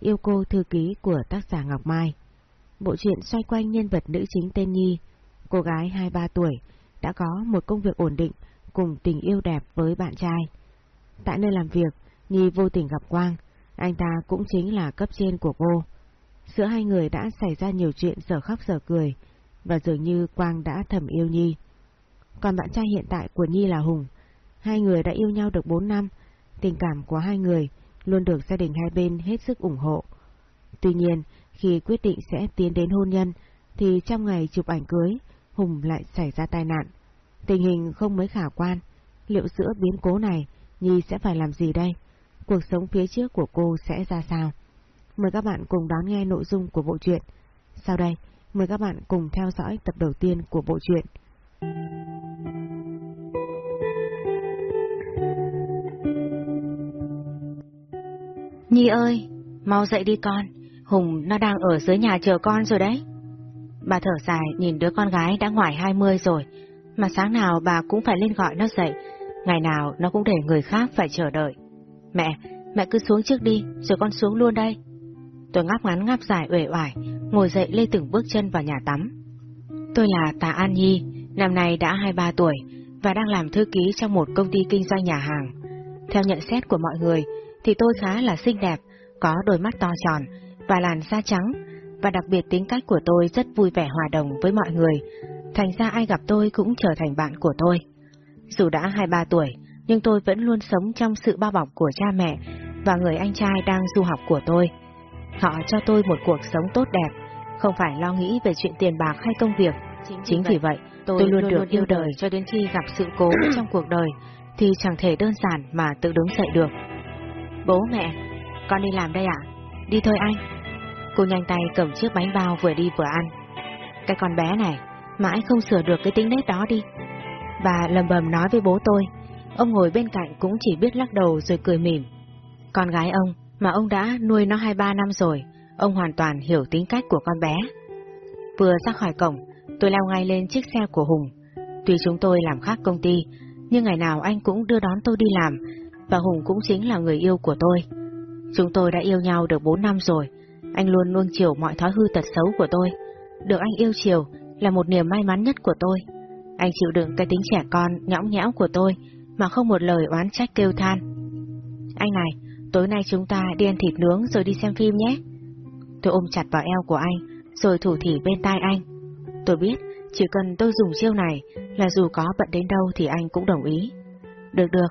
yêu cô thư ký của tác giả Ngọc Mai. Bộ truyện xoay quanh nhân vật nữ chính tên Nhi, cô gái 23 tuổi, đã có một công việc ổn định cùng tình yêu đẹp với bạn trai. Tại nơi làm việc, Nhi vô tình gặp Quang, anh ta cũng chính là cấp trên của cô. Giữa hai người đã xảy ra nhiều chuyện giờ khóc giờ cười, và dường như Quang đã thầm yêu Nhi. Còn bạn trai hiện tại của Nhi là Hùng. Hai người đã yêu nhau được 4 năm, tình cảm của hai người luôn được gia đình hai bên hết sức ủng hộ. Tuy nhiên, khi quyết định sẽ tiến đến hôn nhân, thì trong ngày chụp ảnh cưới, Hùng lại xảy ra tai nạn. Tình hình không mấy khả quan, liệu giữa biến cố này, Nhi sẽ phải làm gì đây? Cuộc sống phía trước của cô sẽ ra sao? Mời các bạn cùng đón nghe nội dung của bộ truyện. Sau đây, mời các bạn cùng theo dõi tập đầu tiên của bộ truyện. Nhi ơi, mau dậy đi con, Hùng nó đang ở dưới nhà chờ con rồi đấy. Bà thở dài nhìn đứa con gái đã ngoài 20 rồi, mà sáng nào bà cũng phải lên gọi nó dậy, ngày nào nó cũng để người khác phải chờ đợi. Mẹ, mẹ cứ xuống trước đi, rồi con xuống luôn đây. Tôi ngáp ngắn ngáp dài uể oải, ngồi dậy lê từng bước chân vào nhà tắm. Tôi là Tạ An Nhi, năm nay đã 23 tuổi và đang làm thư ký trong một công ty kinh doanh nhà hàng. Theo nhận xét của mọi người, thì tôi khá là xinh đẹp, có đôi mắt to tròn và làn da trắng, và đặc biệt tính cách của tôi rất vui vẻ hòa đồng với mọi người, thành ra ai gặp tôi cũng trở thành bạn của tôi. Dù đã 23 tuổi, nhưng tôi vẫn luôn sống trong sự bao bọc của cha mẹ và người anh trai đang du học của tôi. Họ cho tôi một cuộc sống tốt đẹp, không phải lo nghĩ về chuyện tiền bạc hay công việc. Chính, Chính vì vậy, tôi, tôi luôn, luôn được yêu đời cho đến khi gặp sự cố trong cuộc đời, thì chẳng thể đơn giản mà tự đứng dậy được. Bố mẹ, con đi làm đây ạ? Đi thôi anh. Cô nhanh tay cầm chiếc bánh bao vừa đi vừa ăn. Cái con bé này, mãi không sửa được cái tính nết đó đi. Bà lầm bầm nói với bố tôi, ông ngồi bên cạnh cũng chỉ biết lắc đầu rồi cười mỉm. Con gái ông, mà ông đã nuôi nó hai ba năm rồi, ông hoàn toàn hiểu tính cách của con bé. Vừa ra khỏi cổng, tôi leo ngay lên chiếc xe của Hùng. Tuy chúng tôi làm khác công ty, nhưng ngày nào anh cũng đưa đón tôi đi làm, và Hùng cũng chính là người yêu của tôi. Chúng tôi đã yêu nhau được bốn năm rồi, anh luôn nuông chiều mọi thói hư tật xấu của tôi. Được anh yêu chiều là một niềm may mắn nhất của tôi. Anh chịu đựng cái tính trẻ con, nhõng nhẽo của tôi, mà không một lời oán trách kêu than. Anh này, tối nay chúng ta đi ăn thịt nướng rồi đi xem phim nhé. Tôi ôm chặt vào eo của anh, rồi thủ thỉ bên tai anh. Tôi biết, chỉ cần tôi dùng chiêu này là dù có bận đến đâu thì anh cũng đồng ý. Được được,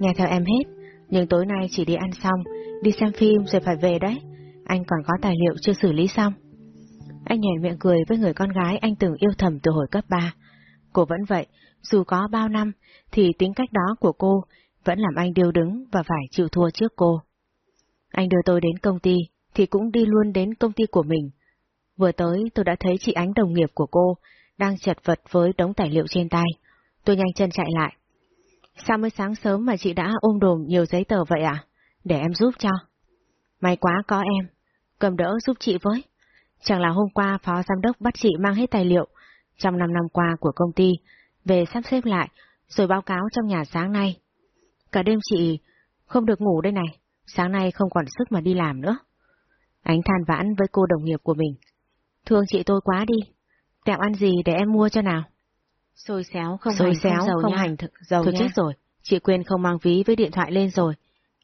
nghe theo em hết, nhưng tối nay chỉ đi ăn xong, đi xem phim rồi phải về đấy. Anh còn có tài liệu chưa xử lý xong. Anh nhảy miệng cười với người con gái anh từng yêu thầm từ hồi cấp 3. Cô vẫn vậy, dù có bao năm, thì tính cách đó của cô vẫn làm anh điêu đứng và phải chịu thua trước cô. Anh đưa tôi đến công ty, thì cũng đi luôn đến công ty của mình. Vừa tới tôi đã thấy chị Ánh đồng nghiệp của cô đang chật vật với đống tài liệu trên tay. Tôi nhanh chân chạy lại. Sao mới sáng sớm mà chị đã ôm đồm nhiều giấy tờ vậy à? Để em giúp cho. May quá có em. Cầm đỡ giúp chị với. Chẳng là hôm qua phó giám đốc bắt chị mang hết tài liệu trong 5 năm qua của công ty về sắp xếp lại rồi báo cáo trong nhà sáng nay. Cả đêm chị không được ngủ đây này, sáng nay không còn sức mà đi làm nữa. Ánh than vãn với cô đồng nghiệp của mình. Thương chị tôi quá đi, tẹo ăn gì để em mua cho nào? Xôi xéo không Xôi hành xéo dầu không hành thực dầu Thôi nha. chết rồi, chị quên không mang ví với điện thoại lên rồi.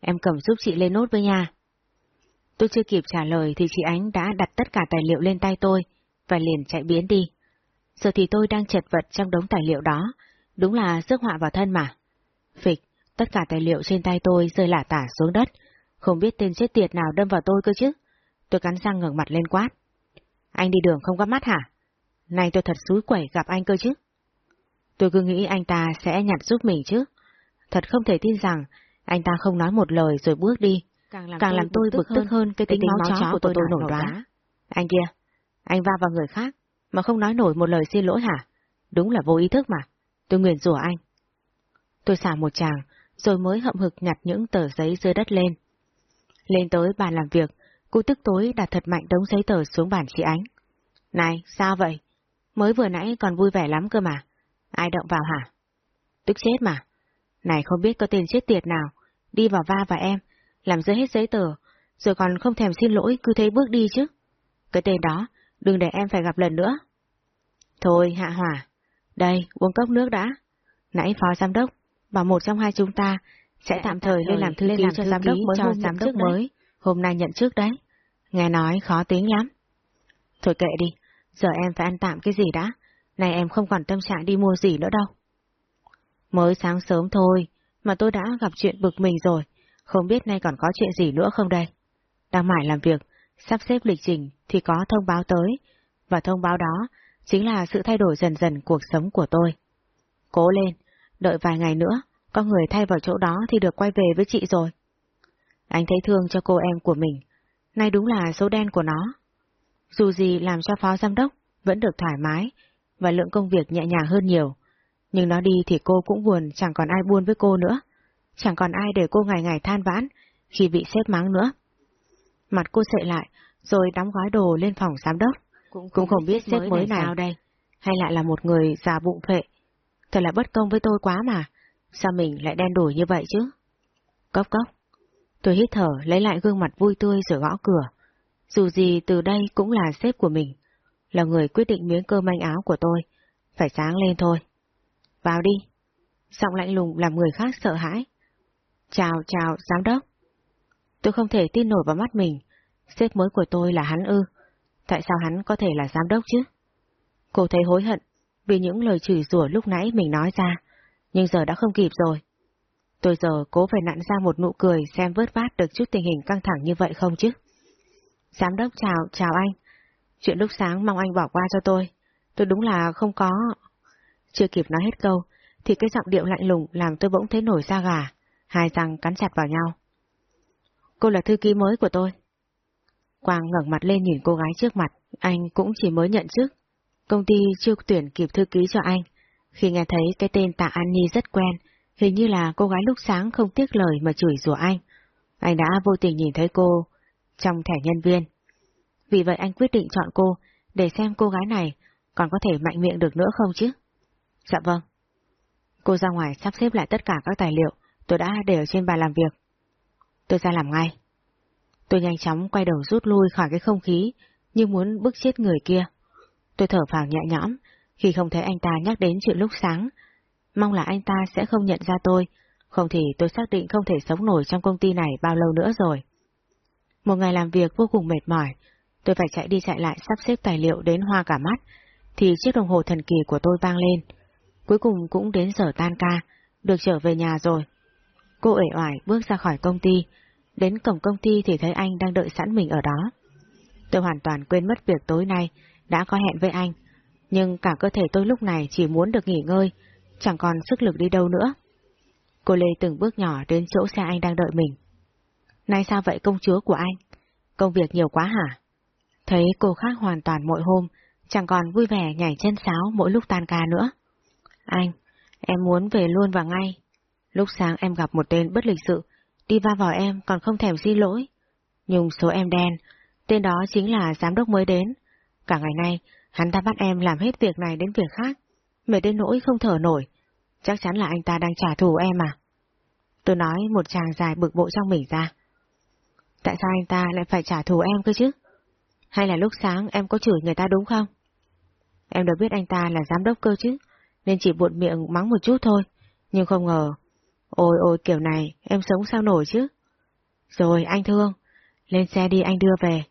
Em cầm giúp chị lên nốt với nha. Tôi chưa kịp trả lời thì chị Ánh đã đặt tất cả tài liệu lên tay tôi và liền chạy biến đi. Giờ thì tôi đang chật vật trong đống tài liệu đó, đúng là rước họa vào thân mà. Phịch, tất cả tài liệu trên tay tôi rơi lả tả xuống đất, không biết tên chết tiệt nào đâm vào tôi cơ chứ. Tôi cắn răng ngẩng mặt lên quát. Anh đi đường không có mắt hả? Này tôi thật xúi quẩy gặp anh cơ chứ. Tôi cứ nghĩ anh ta sẽ nhặt giúp mình chứ. Thật không thể tin rằng anh ta không nói một lời rồi bước đi. Càng làm, Càng tôi, làm tôi bực tức hơn cái tính, máu chó của tôi, tôi nổi đoá. Anh kia, anh va vào người khác mà không nói nổi một lời xin lỗi hả? Đúng là vô ý thức mà. Tôi nguyền rủa anh. Tôi xả một chàng, rồi mới hậm hực nhặt những tờ giấy rơi đất lên. Lên tới bàn làm việc, cô tức tối đặt thật mạnh đống giấy tờ xuống bàn chị Ánh. Này, sao vậy? Mới vừa nãy còn vui vẻ lắm cơ mà. Ai động vào hả? Tức chết mà. Này không biết có tên chết tiệt nào, đi vào va và em, làm rơi hết giấy tờ, rồi còn không thèm xin lỗi cứ thế bước đi chứ. Cái tên đó, đừng để em phải gặp lần nữa. Thôi, Hạ Hỏa, đây, uống cốc nước đã. Nãy phó giám đốc, bảo một trong hai chúng ta sẽ tạm thời lên làm thư ký cho giám đốc mới cho giám đốc mới, hôm nay nhận trước đấy. Nghe nói khó tính lắm. Thôi kệ đi, giờ em phải ăn tạm cái gì đã, này em không còn tâm trạng đi mua gì nữa đâu. Mới sáng sớm thôi, mà tôi đã gặp chuyện bực mình rồi, không biết nay còn có chuyện gì nữa không đây. Đang mải làm việc, sắp xếp lịch trình thì có thông báo tới, và thông báo đó chính là sự thay đổi dần dần cuộc sống của tôi. Cố lên, đợi vài ngày nữa, có người thay vào chỗ đó thì được quay về với chị rồi. Anh thấy thương cho cô em của mình, nay đúng là số đen của nó. Dù gì làm cho phó giám đốc vẫn được thoải mái và lượng công việc nhẹ nhàng hơn nhiều, nhưng nó đi thì cô cũng buồn chẳng còn ai buôn với cô nữa, chẳng còn ai để cô ngày ngày than vãn khi bị xếp mắng nữa. Mặt cô sệ lại, rồi đóng gói đồ lên phòng giám đốc. Cũng, cũng không biết sếp mới này sao đây, hay lại là một người già bụng phệ. Thật là bất công với tôi quá mà, sao mình lại đen đủi như vậy chứ? Cốc cốc. Tôi hít thở, lấy lại gương mặt vui tươi rồi gõ cửa. Dù gì từ đây cũng là sếp của mình, là người quyết định miếng cơm manh áo của tôi, phải sáng lên thôi. Vào đi. Giọng lạnh lùng làm người khác sợ hãi. Chào, chào, giám đốc. Tôi không thể tin nổi vào mắt mình, sếp mới của tôi là hắn ư. Tại sao hắn có thể là giám đốc chứ? Cô thấy hối hận vì những lời chửi rủa lúc nãy mình nói ra, nhưng giờ đã không kịp rồi. Tôi giờ cố phải nặn ra một nụ cười xem vớt vát được chút tình hình căng thẳng như vậy không chứ. Giám đốc chào, chào anh. Chuyện lúc sáng mong anh bỏ qua cho tôi. Tôi đúng là không có... Chưa kịp nói hết câu, thì cái giọng điệu lạnh lùng làm tôi bỗng thấy nổi da gà, hai răng cắn chặt vào nhau. Cô là thư ký mới của tôi. Quang ngẩng mặt lên nhìn cô gái trước mặt, anh cũng chỉ mới nhận chức. Công ty chưa tuyển kịp thư ký cho anh. Khi nghe thấy cái tên Tạ An Nhi rất quen, hình như là cô gái lúc sáng không tiếc lời mà chửi rủa anh. Anh đã vô tình nhìn thấy cô trong thẻ nhân viên. Vì vậy anh quyết định chọn cô để xem cô gái này còn có thể mạnh miệng được nữa không chứ? Dạ vâng. Cô ra ngoài sắp xếp lại tất cả các tài liệu tôi đã để ở trên bàn làm việc. Tôi ra làm ngay. Tôi nhanh chóng quay đầu rút lui khỏi cái không khí, như muốn bức chết người kia. Tôi thở phào nhẹ nhõm, khi không thấy anh ta nhắc đến chuyện lúc sáng. Mong là anh ta sẽ không nhận ra tôi, không thì tôi xác định không thể sống nổi trong công ty này bao lâu nữa rồi. Một ngày làm việc vô cùng mệt mỏi, tôi phải chạy đi chạy lại sắp xếp tài liệu đến hoa cả mắt, thì chiếc đồng hồ thần kỳ của tôi vang lên. Cuối cùng cũng đến giờ tan ca, được trở về nhà rồi. Cô ể oải bước ra khỏi công ty, đến cổng công ty thì thấy anh đang đợi sẵn mình ở đó. Tôi hoàn toàn quên mất việc tối nay đã có hẹn với anh, nhưng cả cơ thể tôi lúc này chỉ muốn được nghỉ ngơi, chẳng còn sức lực đi đâu nữa. Cô Lê từng bước nhỏ đến chỗ xe anh đang đợi mình. Nay sao vậy công chúa của anh? Công việc nhiều quá hả? Thấy cô khác hoàn toàn mỗi hôm, chẳng còn vui vẻ nhảy chân sáo mỗi lúc tan ca nữa. Anh, em muốn về luôn và ngay. Lúc sáng em gặp một tên bất lịch sự, đi va vào em còn không thèm xin lỗi. Nhưng số em đen, tên đó chính là giám đốc mới đến. Cả ngày nay, hắn ta bắt em làm hết việc này đến việc khác, mệt đến nỗi không thở nổi. Chắc chắn là anh ta đang trả thù em à? Tôi nói một chàng dài bực bội trong mình ra. Tại sao anh ta lại phải trả thù em cơ chứ? Hay là lúc sáng em có chửi người ta đúng không? Em đã biết anh ta là giám đốc cơ chứ, nên chỉ buồn miệng mắng một chút thôi. Nhưng không ngờ, ôi ôi kiểu này em sống sao nổi chứ? Rồi anh thương, lên xe đi anh đưa về.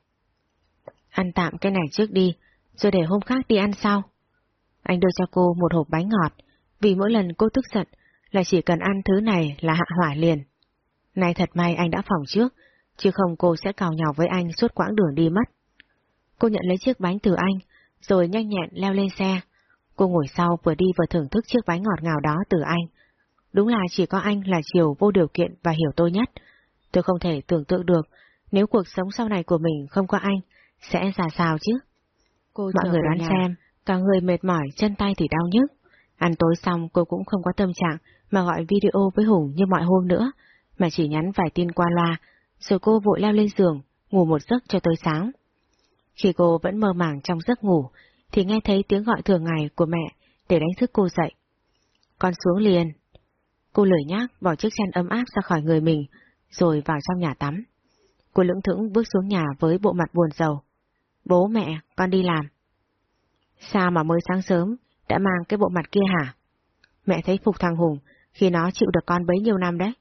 Ăn tạm cái này trước đi, rồi để hôm khác đi ăn sau. Anh đưa cho cô một hộp bánh ngọt, vì mỗi lần cô tức giận là chỉ cần ăn thứ này là hạ hỏa liền. Nay thật may anh đã phòng trước, chứ không cô sẽ cào nhào với anh suốt quãng đường đi mất. Cô nhận lấy chiếc bánh từ anh, rồi nhanh nhẹn leo lên xe. Cô ngồi sau vừa đi vừa thưởng thức chiếc bánh ngọt ngào đó từ anh. Đúng là chỉ có anh là chiều vô điều kiện và hiểu tôi nhất. Tôi không thể tưởng tượng được nếu cuộc sống sau này của mình không có anh, sẽ ra sao chứ? Cô Mọi người đoán nhà. xem, cả người mệt mỏi, chân tay thì đau nhức. Ăn tối xong cô cũng không có tâm trạng mà gọi video với Hùng như mọi hôm nữa, mà chỉ nhắn vài tin qua loa, rồi cô vội leo lên giường, ngủ một giấc cho tới sáng. Khi cô vẫn mơ màng trong giấc ngủ, thì nghe thấy tiếng gọi thường ngày của mẹ để đánh thức cô dậy. Con xuống liền. Cô lười nhác bỏ chiếc chăn ấm áp ra khỏi người mình, rồi vào trong nhà tắm. Cô lưỡng thững bước xuống nhà với bộ mặt buồn rầu. Bố mẹ, con đi làm. Sao mà mới sáng sớm, đã mang cái bộ mặt kia hả? Mẹ thấy phục thằng Hùng khi nó chịu được con bấy nhiêu năm đấy.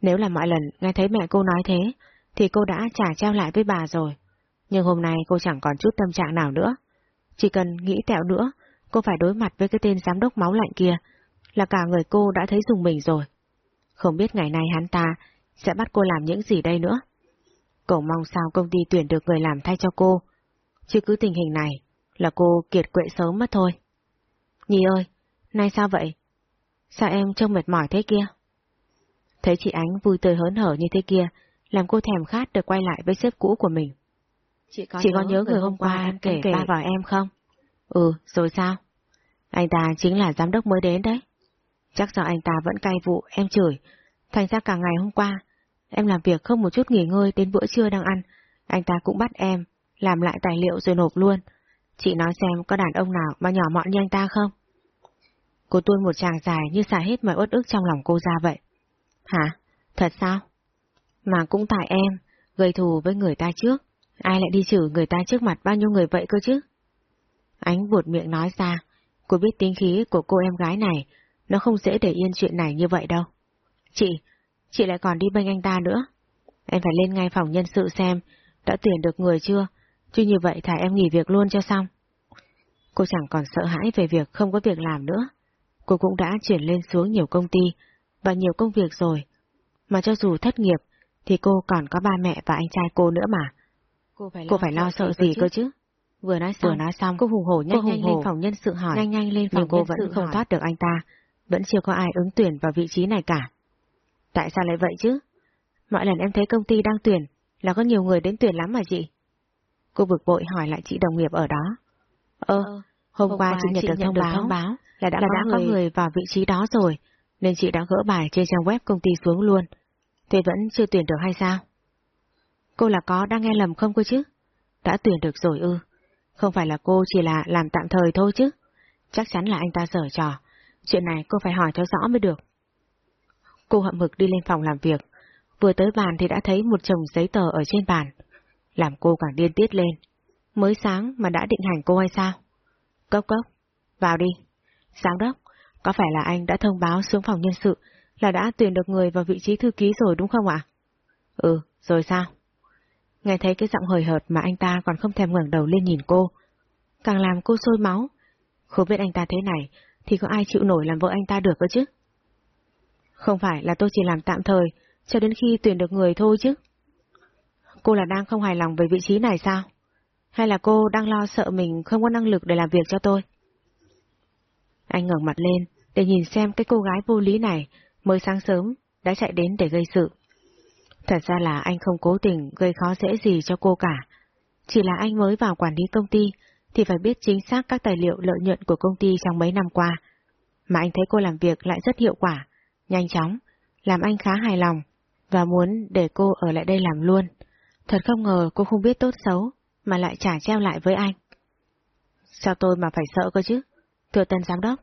Nếu là mọi lần nghe thấy mẹ cô nói thế, thì cô đã trả trao lại với bà rồi. Nhưng hôm nay cô chẳng còn chút tâm trạng nào nữa. Chỉ cần nghĩ tẹo nữa, cô phải đối mặt với cái tên giám đốc máu lạnh kia, là cả người cô đã thấy dùng mình rồi. Không biết ngày nay hắn ta sẽ bắt cô làm những gì đây nữa. Cổ mong sao công ty tuyển được người làm thay cho cô. Chứ cứ tình hình này là cô kiệt quệ sớm mất thôi. Nhi ơi, nay sao vậy? Sao em trông mệt mỏi thế kia? Thấy chị Ánh vui tươi hớn hở như thế kia, làm cô thèm khát được quay lại với sếp cũ của mình. Chị có, chị nhớ, có nhớ người hôm qua em kể, kể ba vào em không? Ừ, rồi sao? Anh ta chính là giám đốc mới đến đấy. Chắc do anh ta vẫn cay vụ em chửi, thành ra cả ngày hôm qua, em làm việc không một chút nghỉ ngơi đến bữa trưa đang ăn, anh ta cũng bắt em làm lại tài liệu rồi nộp luôn. Chị nói xem có đàn ông nào mà nhỏ mọn như anh ta không? Cô tuôn một tràng dài như xả hết mọi uất ức trong lòng cô ra vậy. Hả? Thật sao? Mà cũng tại em, gây thù với người ta trước, ai lại đi chửi người ta trước mặt bao nhiêu người vậy cơ chứ? Ánh buột miệng nói ra, cô biết tính khí của cô em gái này, nó không dễ để yên chuyện này như vậy đâu. Chị, chị lại còn đi bênh anh ta nữa. Em phải lên ngay phòng nhân sự xem, đã tuyển được người chưa, chứ như vậy thả em nghỉ việc luôn cho xong. Cô chẳng còn sợ hãi về việc không có việc làm nữa. Cô cũng đã chuyển lên xuống nhiều công ty và nhiều công việc rồi. Mà cho dù thất nghiệp, thì cô còn có ba mẹ và anh trai cô nữa mà. Cô phải lo, cô phải lo sợ gì cơ chứ? Vừa nói xong, vừa nói xong, cô hùng hổ nhanh nhanh lên phòng nhân sự hỏi, nhanh nhanh lên phòng nhưng cô vẫn không hỏi. thoát được anh ta, vẫn chưa có ai ứng tuyển vào vị trí này cả. Tại sao lại vậy chứ? Mọi lần em thấy công ty đang tuyển, là có nhiều người đến tuyển lắm mà chị. Cô bực bội hỏi lại chị đồng nghiệp ở đó. Ơ, ờ, hôm, hôm qua chị nhận, được, thông, báo, thông báo là đã, là có, đã người... có người vào vị trí đó rồi, nên chị đã gỡ bài trên trang web công ty xuống luôn. Thế vẫn chưa tuyển được hay sao? Cô là có đang nghe lầm không cô chứ? Đã tuyển được rồi ư. Không phải là cô chỉ là làm tạm thời thôi chứ. Chắc chắn là anh ta sở trò. Chuyện này cô phải hỏi cho rõ mới được. Cô hậm hực đi lên phòng làm việc. Vừa tới bàn thì đã thấy một chồng giấy tờ ở trên bàn. Làm cô càng điên tiết lên. Mới sáng mà đã định hành cô hay sao? Cốc cốc, vào đi. Giám đốc, có phải là anh đã thông báo xuống phòng nhân sự là đã tuyển được người vào vị trí thư ký rồi đúng không ạ? Ừ, rồi sao? Nghe thấy cái giọng hời hợt mà anh ta còn không thèm ngẩng đầu lên nhìn cô. Càng làm cô sôi máu. Không biết anh ta thế này, thì có ai chịu nổi làm vợ anh ta được cơ chứ? Không phải là tôi chỉ làm tạm thời, cho đến khi tuyển được người thôi chứ. Cô là đang không hài lòng về vị trí này sao? Hay là cô đang lo sợ mình không có năng lực để làm việc cho tôi? Anh ngẩng mặt lên, để nhìn xem cái cô gái vô lý này mới sáng sớm đã chạy đến để gây sự. Thật ra là anh không cố tình gây khó dễ gì cho cô cả. Chỉ là anh mới vào quản lý công ty thì phải biết chính xác các tài liệu lợi nhuận của công ty trong mấy năm qua. Mà anh thấy cô làm việc lại rất hiệu quả, nhanh chóng, làm anh khá hài lòng và muốn để cô ở lại đây làm luôn. Thật không ngờ cô không biết tốt xấu mà lại trả treo lại với anh. Sao tôi mà phải sợ cơ chứ? Thưa tân giám đốc.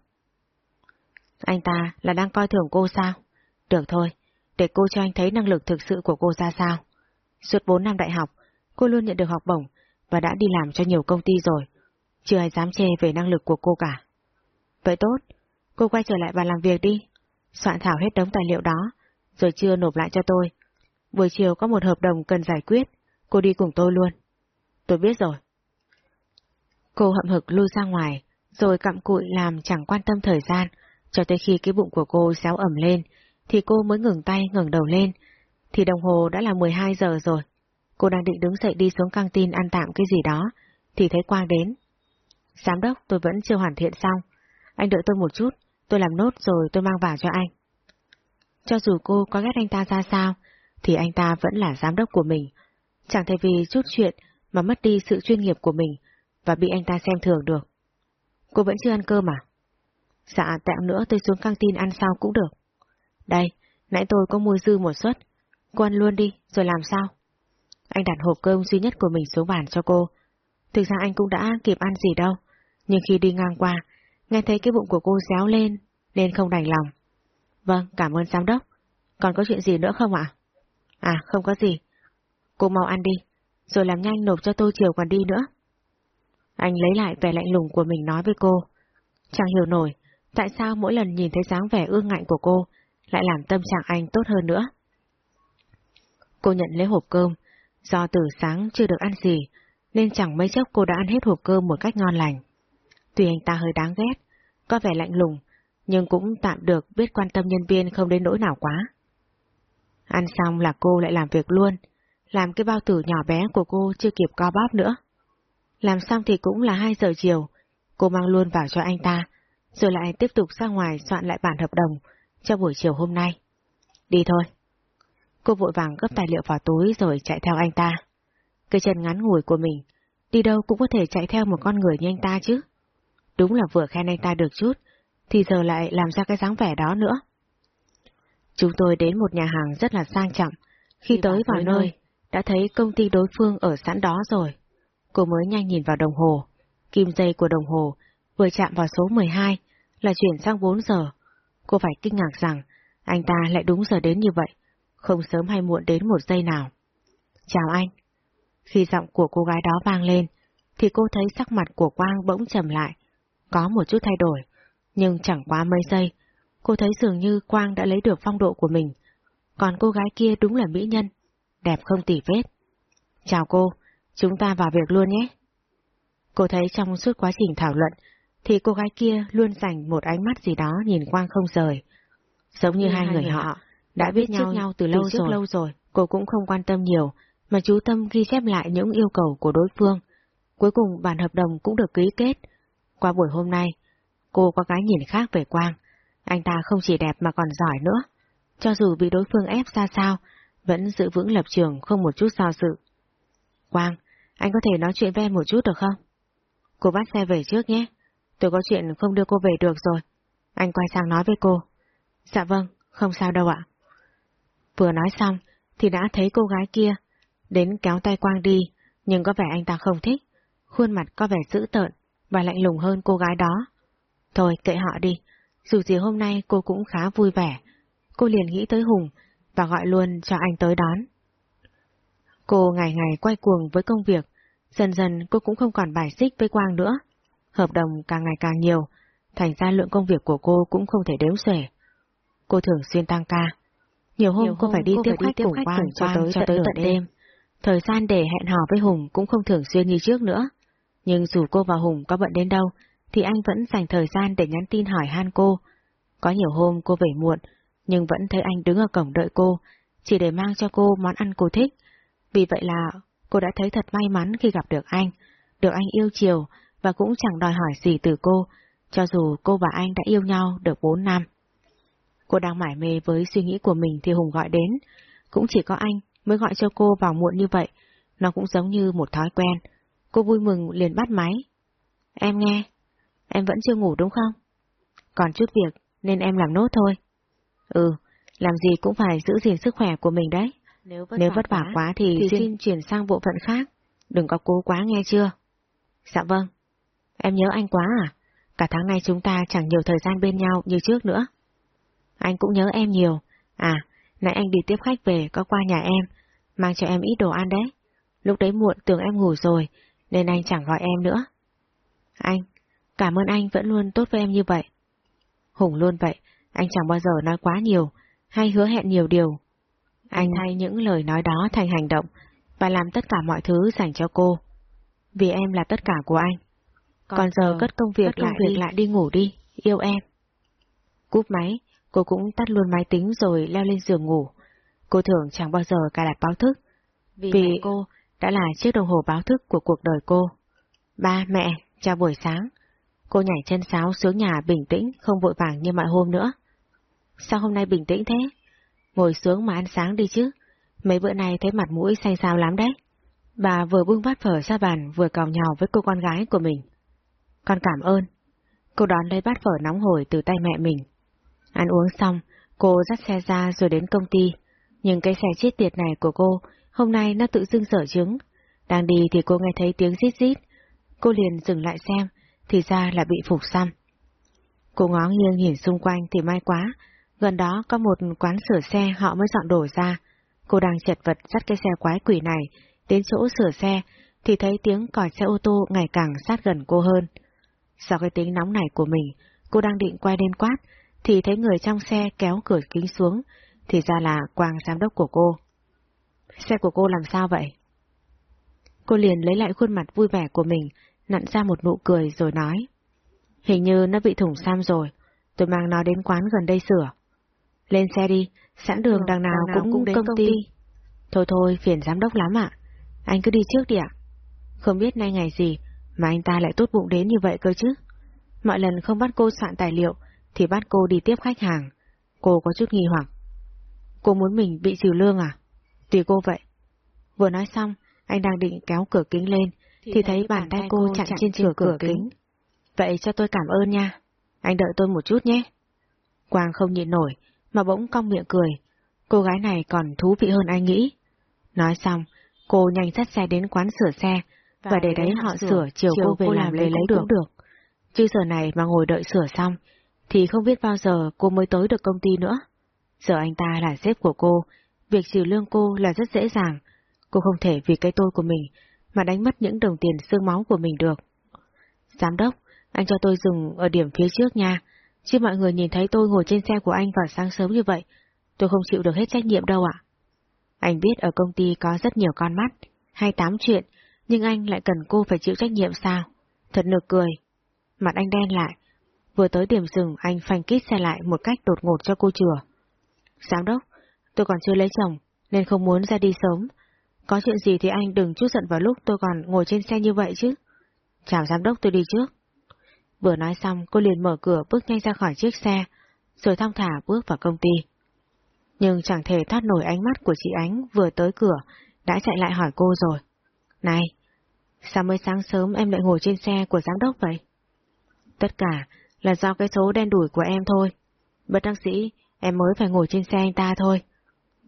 Anh ta là đang coi thường cô sao? Được thôi, để cô cho anh thấy năng lực thực sự của cô ra sao. Suốt 4 năm đại học, cô luôn nhận được học bổng và đã đi làm cho nhiều công ty rồi. Chưa ai dám chê về năng lực của cô cả. Vậy tốt, cô quay trở lại bàn làm việc đi. Soạn thảo hết đống tài liệu đó, rồi chưa nộp lại cho tôi. Buổi chiều có một hợp đồng cần giải quyết, cô đi cùng tôi luôn. Tôi biết rồi. Cô hậm hực lui ra ngoài, rồi cặm cụi làm chẳng quan tâm thời gian, cho tới khi cái bụng của cô xéo ẩm lên, thì cô mới ngừng tay ngẩng đầu lên, thì đồng hồ đã là 12 giờ rồi. Cô đang định đứng dậy đi xuống căng tin ăn tạm cái gì đó, thì thấy Quang đến. Giám đốc tôi vẫn chưa hoàn thiện xong, anh đợi tôi một chút, tôi làm nốt rồi tôi mang vào cho anh. Cho dù cô có ghét anh ta ra sao, thì anh ta vẫn là giám đốc của mình. Chẳng thể vì chút chuyện mà mất đi sự chuyên nghiệp của mình và bị anh ta xem thường được. Cô vẫn chưa ăn cơm à? Dạ, tẹo nữa tôi xuống căng tin ăn sau cũng được. Đây, nãy tôi có mua dư một suất. Cô ăn luôn đi, rồi làm sao? Anh đặt hộp cơm duy nhất của mình xuống bàn cho cô. Thực ra anh cũng đã kịp ăn gì đâu, nhưng khi đi ngang qua, nghe thấy cái bụng của cô réo lên, nên không đành lòng. Vâng, cảm ơn giám đốc. Còn có chuyện gì nữa không ạ? À? không có gì. Cô mau ăn đi, rồi làm nhanh nộp cho tôi chiều còn đi nữa. Anh lấy lại vẻ lạnh lùng của mình nói với cô. Chẳng hiểu nổi, tại sao mỗi lần nhìn thấy dáng vẻ ương ngạnh của cô, lại làm tâm trạng anh tốt hơn nữa. Cô nhận lấy hộp cơm, do từ sáng chưa được ăn gì, nên chẳng mấy chốc cô đã ăn hết hộp cơm một cách ngon lành. Tuy anh ta hơi đáng ghét, có vẻ lạnh lùng, nhưng cũng tạm được biết quan tâm nhân viên không đến nỗi nào quá. Ăn xong là cô lại làm việc luôn, làm cái bao tử nhỏ bé của cô chưa kịp co bóp nữa. Làm xong thì cũng là 2 giờ chiều, cô mang luôn vào cho anh ta, rồi lại tiếp tục ra ngoài soạn lại bản hợp đồng cho buổi chiều hôm nay. Đi thôi. Cô vội vàng gấp tài liệu vào túi rồi chạy theo anh ta. Cái chân ngắn ngủi của mình, đi đâu cũng có thể chạy theo một con người như anh ta chứ. Đúng là vừa khen anh ta được chút, thì giờ lại làm ra cái dáng vẻ đó nữa. Chúng tôi đến một nhà hàng rất là sang trọng, khi, khi tới vào nơi, đã thấy công ty đối phương ở sẵn đó rồi. Cô mới nhanh nhìn vào đồng hồ, kim dây của đồng hồ vừa chạm vào số 12 là chuyển sang 4 giờ. Cô phải kinh ngạc rằng anh ta lại đúng giờ đến như vậy, không sớm hay muộn đến một giây nào. Chào anh. Khi giọng của cô gái đó vang lên, thì cô thấy sắc mặt của Quang bỗng trầm lại, có một chút thay đổi, nhưng chẳng quá mấy giây, cô thấy dường như Quang đã lấy được phong độ của mình, còn cô gái kia đúng là mỹ nhân, đẹp không tỉ vết. Chào cô, chúng ta vào việc luôn nhé. Cô thấy trong suốt quá trình thảo luận, thì cô gái kia luôn dành một ánh mắt gì đó nhìn Quang không rời. Giống như, như hai, hai người, người họ đã biết nhau, nhau từ lâu rồi. lâu rồi, cô cũng không quan tâm nhiều, mà chú tâm ghi chép lại những yêu cầu của đối phương. Cuối cùng bản hợp đồng cũng được ký kết. Qua buổi hôm nay, cô có cái nhìn khác về Quang. Anh ta không chỉ đẹp mà còn giỏi nữa. Cho dù bị đối phương ép ra sao, vẫn giữ vững lập trường không một chút do dự. Quang, anh có thể nói chuyện với em một chút được không? Cô bắt xe về trước nhé. Tôi có chuyện không đưa cô về được rồi. Anh quay sang nói với cô. Dạ vâng, không sao đâu ạ. Vừa nói xong, thì đã thấy cô gái kia, đến kéo tay Quang đi, nhưng có vẻ anh ta không thích. Khuôn mặt có vẻ dữ tợn, và lạnh lùng hơn cô gái đó. Thôi kệ họ đi, dù gì hôm nay cô cũng khá vui vẻ. Cô liền nghĩ tới Hùng, và gọi luôn cho anh tới đón. Cô ngày ngày quay cuồng với công việc, dần dần cô cũng không còn bài xích với Quang nữa. Hợp đồng càng ngày càng nhiều, thành ra lượng công việc của cô cũng không thể đếm xuể. Cô thường xuyên tăng ca. Nhiều hôm, Nhiều hôm cô phải đi tiếp khách cùng Quang cho tới, cho tới tận đêm. đêm. Thời gian để hẹn hò với Hùng cũng không thường xuyên như trước nữa. Nhưng dù cô và Hùng có bận đến đâu, thì anh vẫn dành thời gian để nhắn tin hỏi han cô. Có nhiều hôm cô về muộn, nhưng vẫn thấy anh đứng ở cổng đợi cô, chỉ để mang cho cô món ăn cô thích. Vì vậy là cô đã thấy thật may mắn khi gặp được anh, được anh yêu chiều và cũng chẳng đòi hỏi gì từ cô, cho dù cô và anh đã yêu nhau được 4 năm. Cô đang mải mê với suy nghĩ của mình thì Hùng gọi đến, cũng chỉ có anh mới gọi cho cô vào muộn như vậy, nó cũng giống như một thói quen. Cô vui mừng liền bắt máy. Em nghe, em vẫn chưa ngủ đúng không? Còn chút việc nên em làm nốt thôi. Ừ, làm gì cũng phải giữ gìn sức khỏe của mình đấy. Nếu vất, Nếu vất vả quá, quá thì, thì xin... xin chuyển sang bộ phận khác, đừng có cố quá nghe chưa? Dạ vâng. Em nhớ anh quá à? Cả tháng nay chúng ta chẳng nhiều thời gian bên nhau như trước nữa. Anh cũng nhớ em nhiều. À, nãy anh đi tiếp khách về có qua nhà em, mang cho em ít đồ ăn đấy. Lúc đấy muộn tưởng em ngủ rồi, nên anh chẳng gọi em nữa. Anh, cảm ơn anh vẫn luôn tốt với em như vậy. Hùng luôn vậy, anh chẳng bao giờ nói quá nhiều, hay hứa hẹn nhiều điều. Anh thay những lời nói đó thành hành động, và làm tất cả mọi thứ dành cho cô. Vì em là tất cả của anh. Còn, giờ cất công việc, cất công lại, việc đi. lại đi ngủ đi, yêu em. Cúp máy, cô cũng tắt luôn máy tính rồi leo lên giường ngủ. Cô thường chẳng bao giờ cài đặt báo thức, vì, vì cô đã là chiếc đồng hồ báo thức của cuộc đời cô. Ba, mẹ, chào buổi sáng. Cô nhảy chân sáo xuống nhà bình tĩnh, không vội vàng như mọi hôm nữa. Sao hôm nay bình tĩnh thế? Ngồi xuống mà ăn sáng đi chứ. Mấy bữa nay thấy mặt mũi xanh xao lắm đấy. Bà vừa bưng bát phở ra bàn vừa cào nhào với cô con gái của mình. Con cảm ơn. Cô đón lấy bát phở nóng hổi từ tay mẹ mình. Ăn uống xong, cô dắt xe ra rồi đến công ty. Nhưng cái xe chết tiệt này của cô, hôm nay nó tự dưng sở chứng. Đang đi thì cô nghe thấy tiếng rít rít. Cô liền dừng lại xem, thì ra là bị phục xăm. Cô ngó nghiêng nhìn xung quanh thì may quá, gần đó có một quán sửa xe họ mới dọn đổ ra, Cô đang chật vật dắt cái xe quái quỷ này đến chỗ sửa xe thì thấy tiếng còi xe ô tô ngày càng sát gần cô hơn. Sau cái tính nóng này của mình, cô đang định quay lên quát thì thấy người trong xe kéo cửa kính xuống thì ra là Quang giám đốc của cô. Xe của cô làm sao vậy? Cô liền lấy lại khuôn mặt vui vẻ của mình, nặn ra một nụ cười rồi nói. Hình như nó bị thủng xăm rồi, tôi mang nó đến quán gần đây sửa. Lên xe đi, sẵn đường đằng nào, đằng nào cũng, cũng đến công, công ty. ty. Thôi thôi, phiền giám đốc lắm ạ. Anh cứ đi trước đi ạ. Không biết nay ngày gì mà anh ta lại tốt bụng đến như vậy cơ chứ. Mọi lần không bắt cô soạn tài liệu thì bắt cô đi tiếp khách hàng. Cô có chút nghi hoặc. Cô muốn mình bị trừ lương à? Tùy cô vậy. Vừa nói xong, anh đang định kéo cửa kính lên, thì, thì thấy bàn tay cô chặn trên cửa cửa kính. Vậy cho tôi cảm ơn nha. Anh đợi tôi một chút nhé. Quang không nhịn nổi, mà bỗng cong miệng cười. Cô gái này còn thú vị hơn anh nghĩ. Nói xong, cô nhanh dắt xe đến quán sửa xe, và, để đấy họ sửa chiều cô về làm lấy lấy được. được. Chứ giờ này mà ngồi đợi sửa xong, thì không biết bao giờ cô mới tới được công ty nữa. Giờ anh ta là sếp của cô, việc trừ lương cô là rất dễ dàng. Cô không thể vì cái tôi của mình mà đánh mất những đồng tiền xương máu của mình được. Giám đốc, anh cho tôi dừng ở điểm phía trước nha, chứ mọi người nhìn thấy tôi ngồi trên xe của anh vào sáng sớm như vậy, tôi không chịu được hết trách nhiệm đâu ạ. Anh biết ở công ty có rất nhiều con mắt, hay tám chuyện, nhưng anh lại cần cô phải chịu trách nhiệm sao? Thật nực cười. Mặt anh đen lại. Vừa tới điểm dừng, anh phanh kít xe lại một cách đột ngột cho cô chừa. Giám đốc, tôi còn chưa lấy chồng, nên không muốn ra đi sớm. Có chuyện gì thì anh đừng chút giận vào lúc tôi còn ngồi trên xe như vậy chứ. Chào giám đốc tôi đi trước. Vừa nói xong, cô liền mở cửa bước nhanh ra khỏi chiếc xe, rồi thong thả bước vào công ty. Nhưng chẳng thể thoát nổi ánh mắt của chị Ánh vừa tới cửa, đã chạy lại hỏi cô rồi. Này, sao mới sáng sớm em lại ngồi trên xe của giám đốc vậy? Tất cả là do cái số đen đủi của em thôi. Bất đắc sĩ, em mới phải ngồi trên xe anh ta thôi.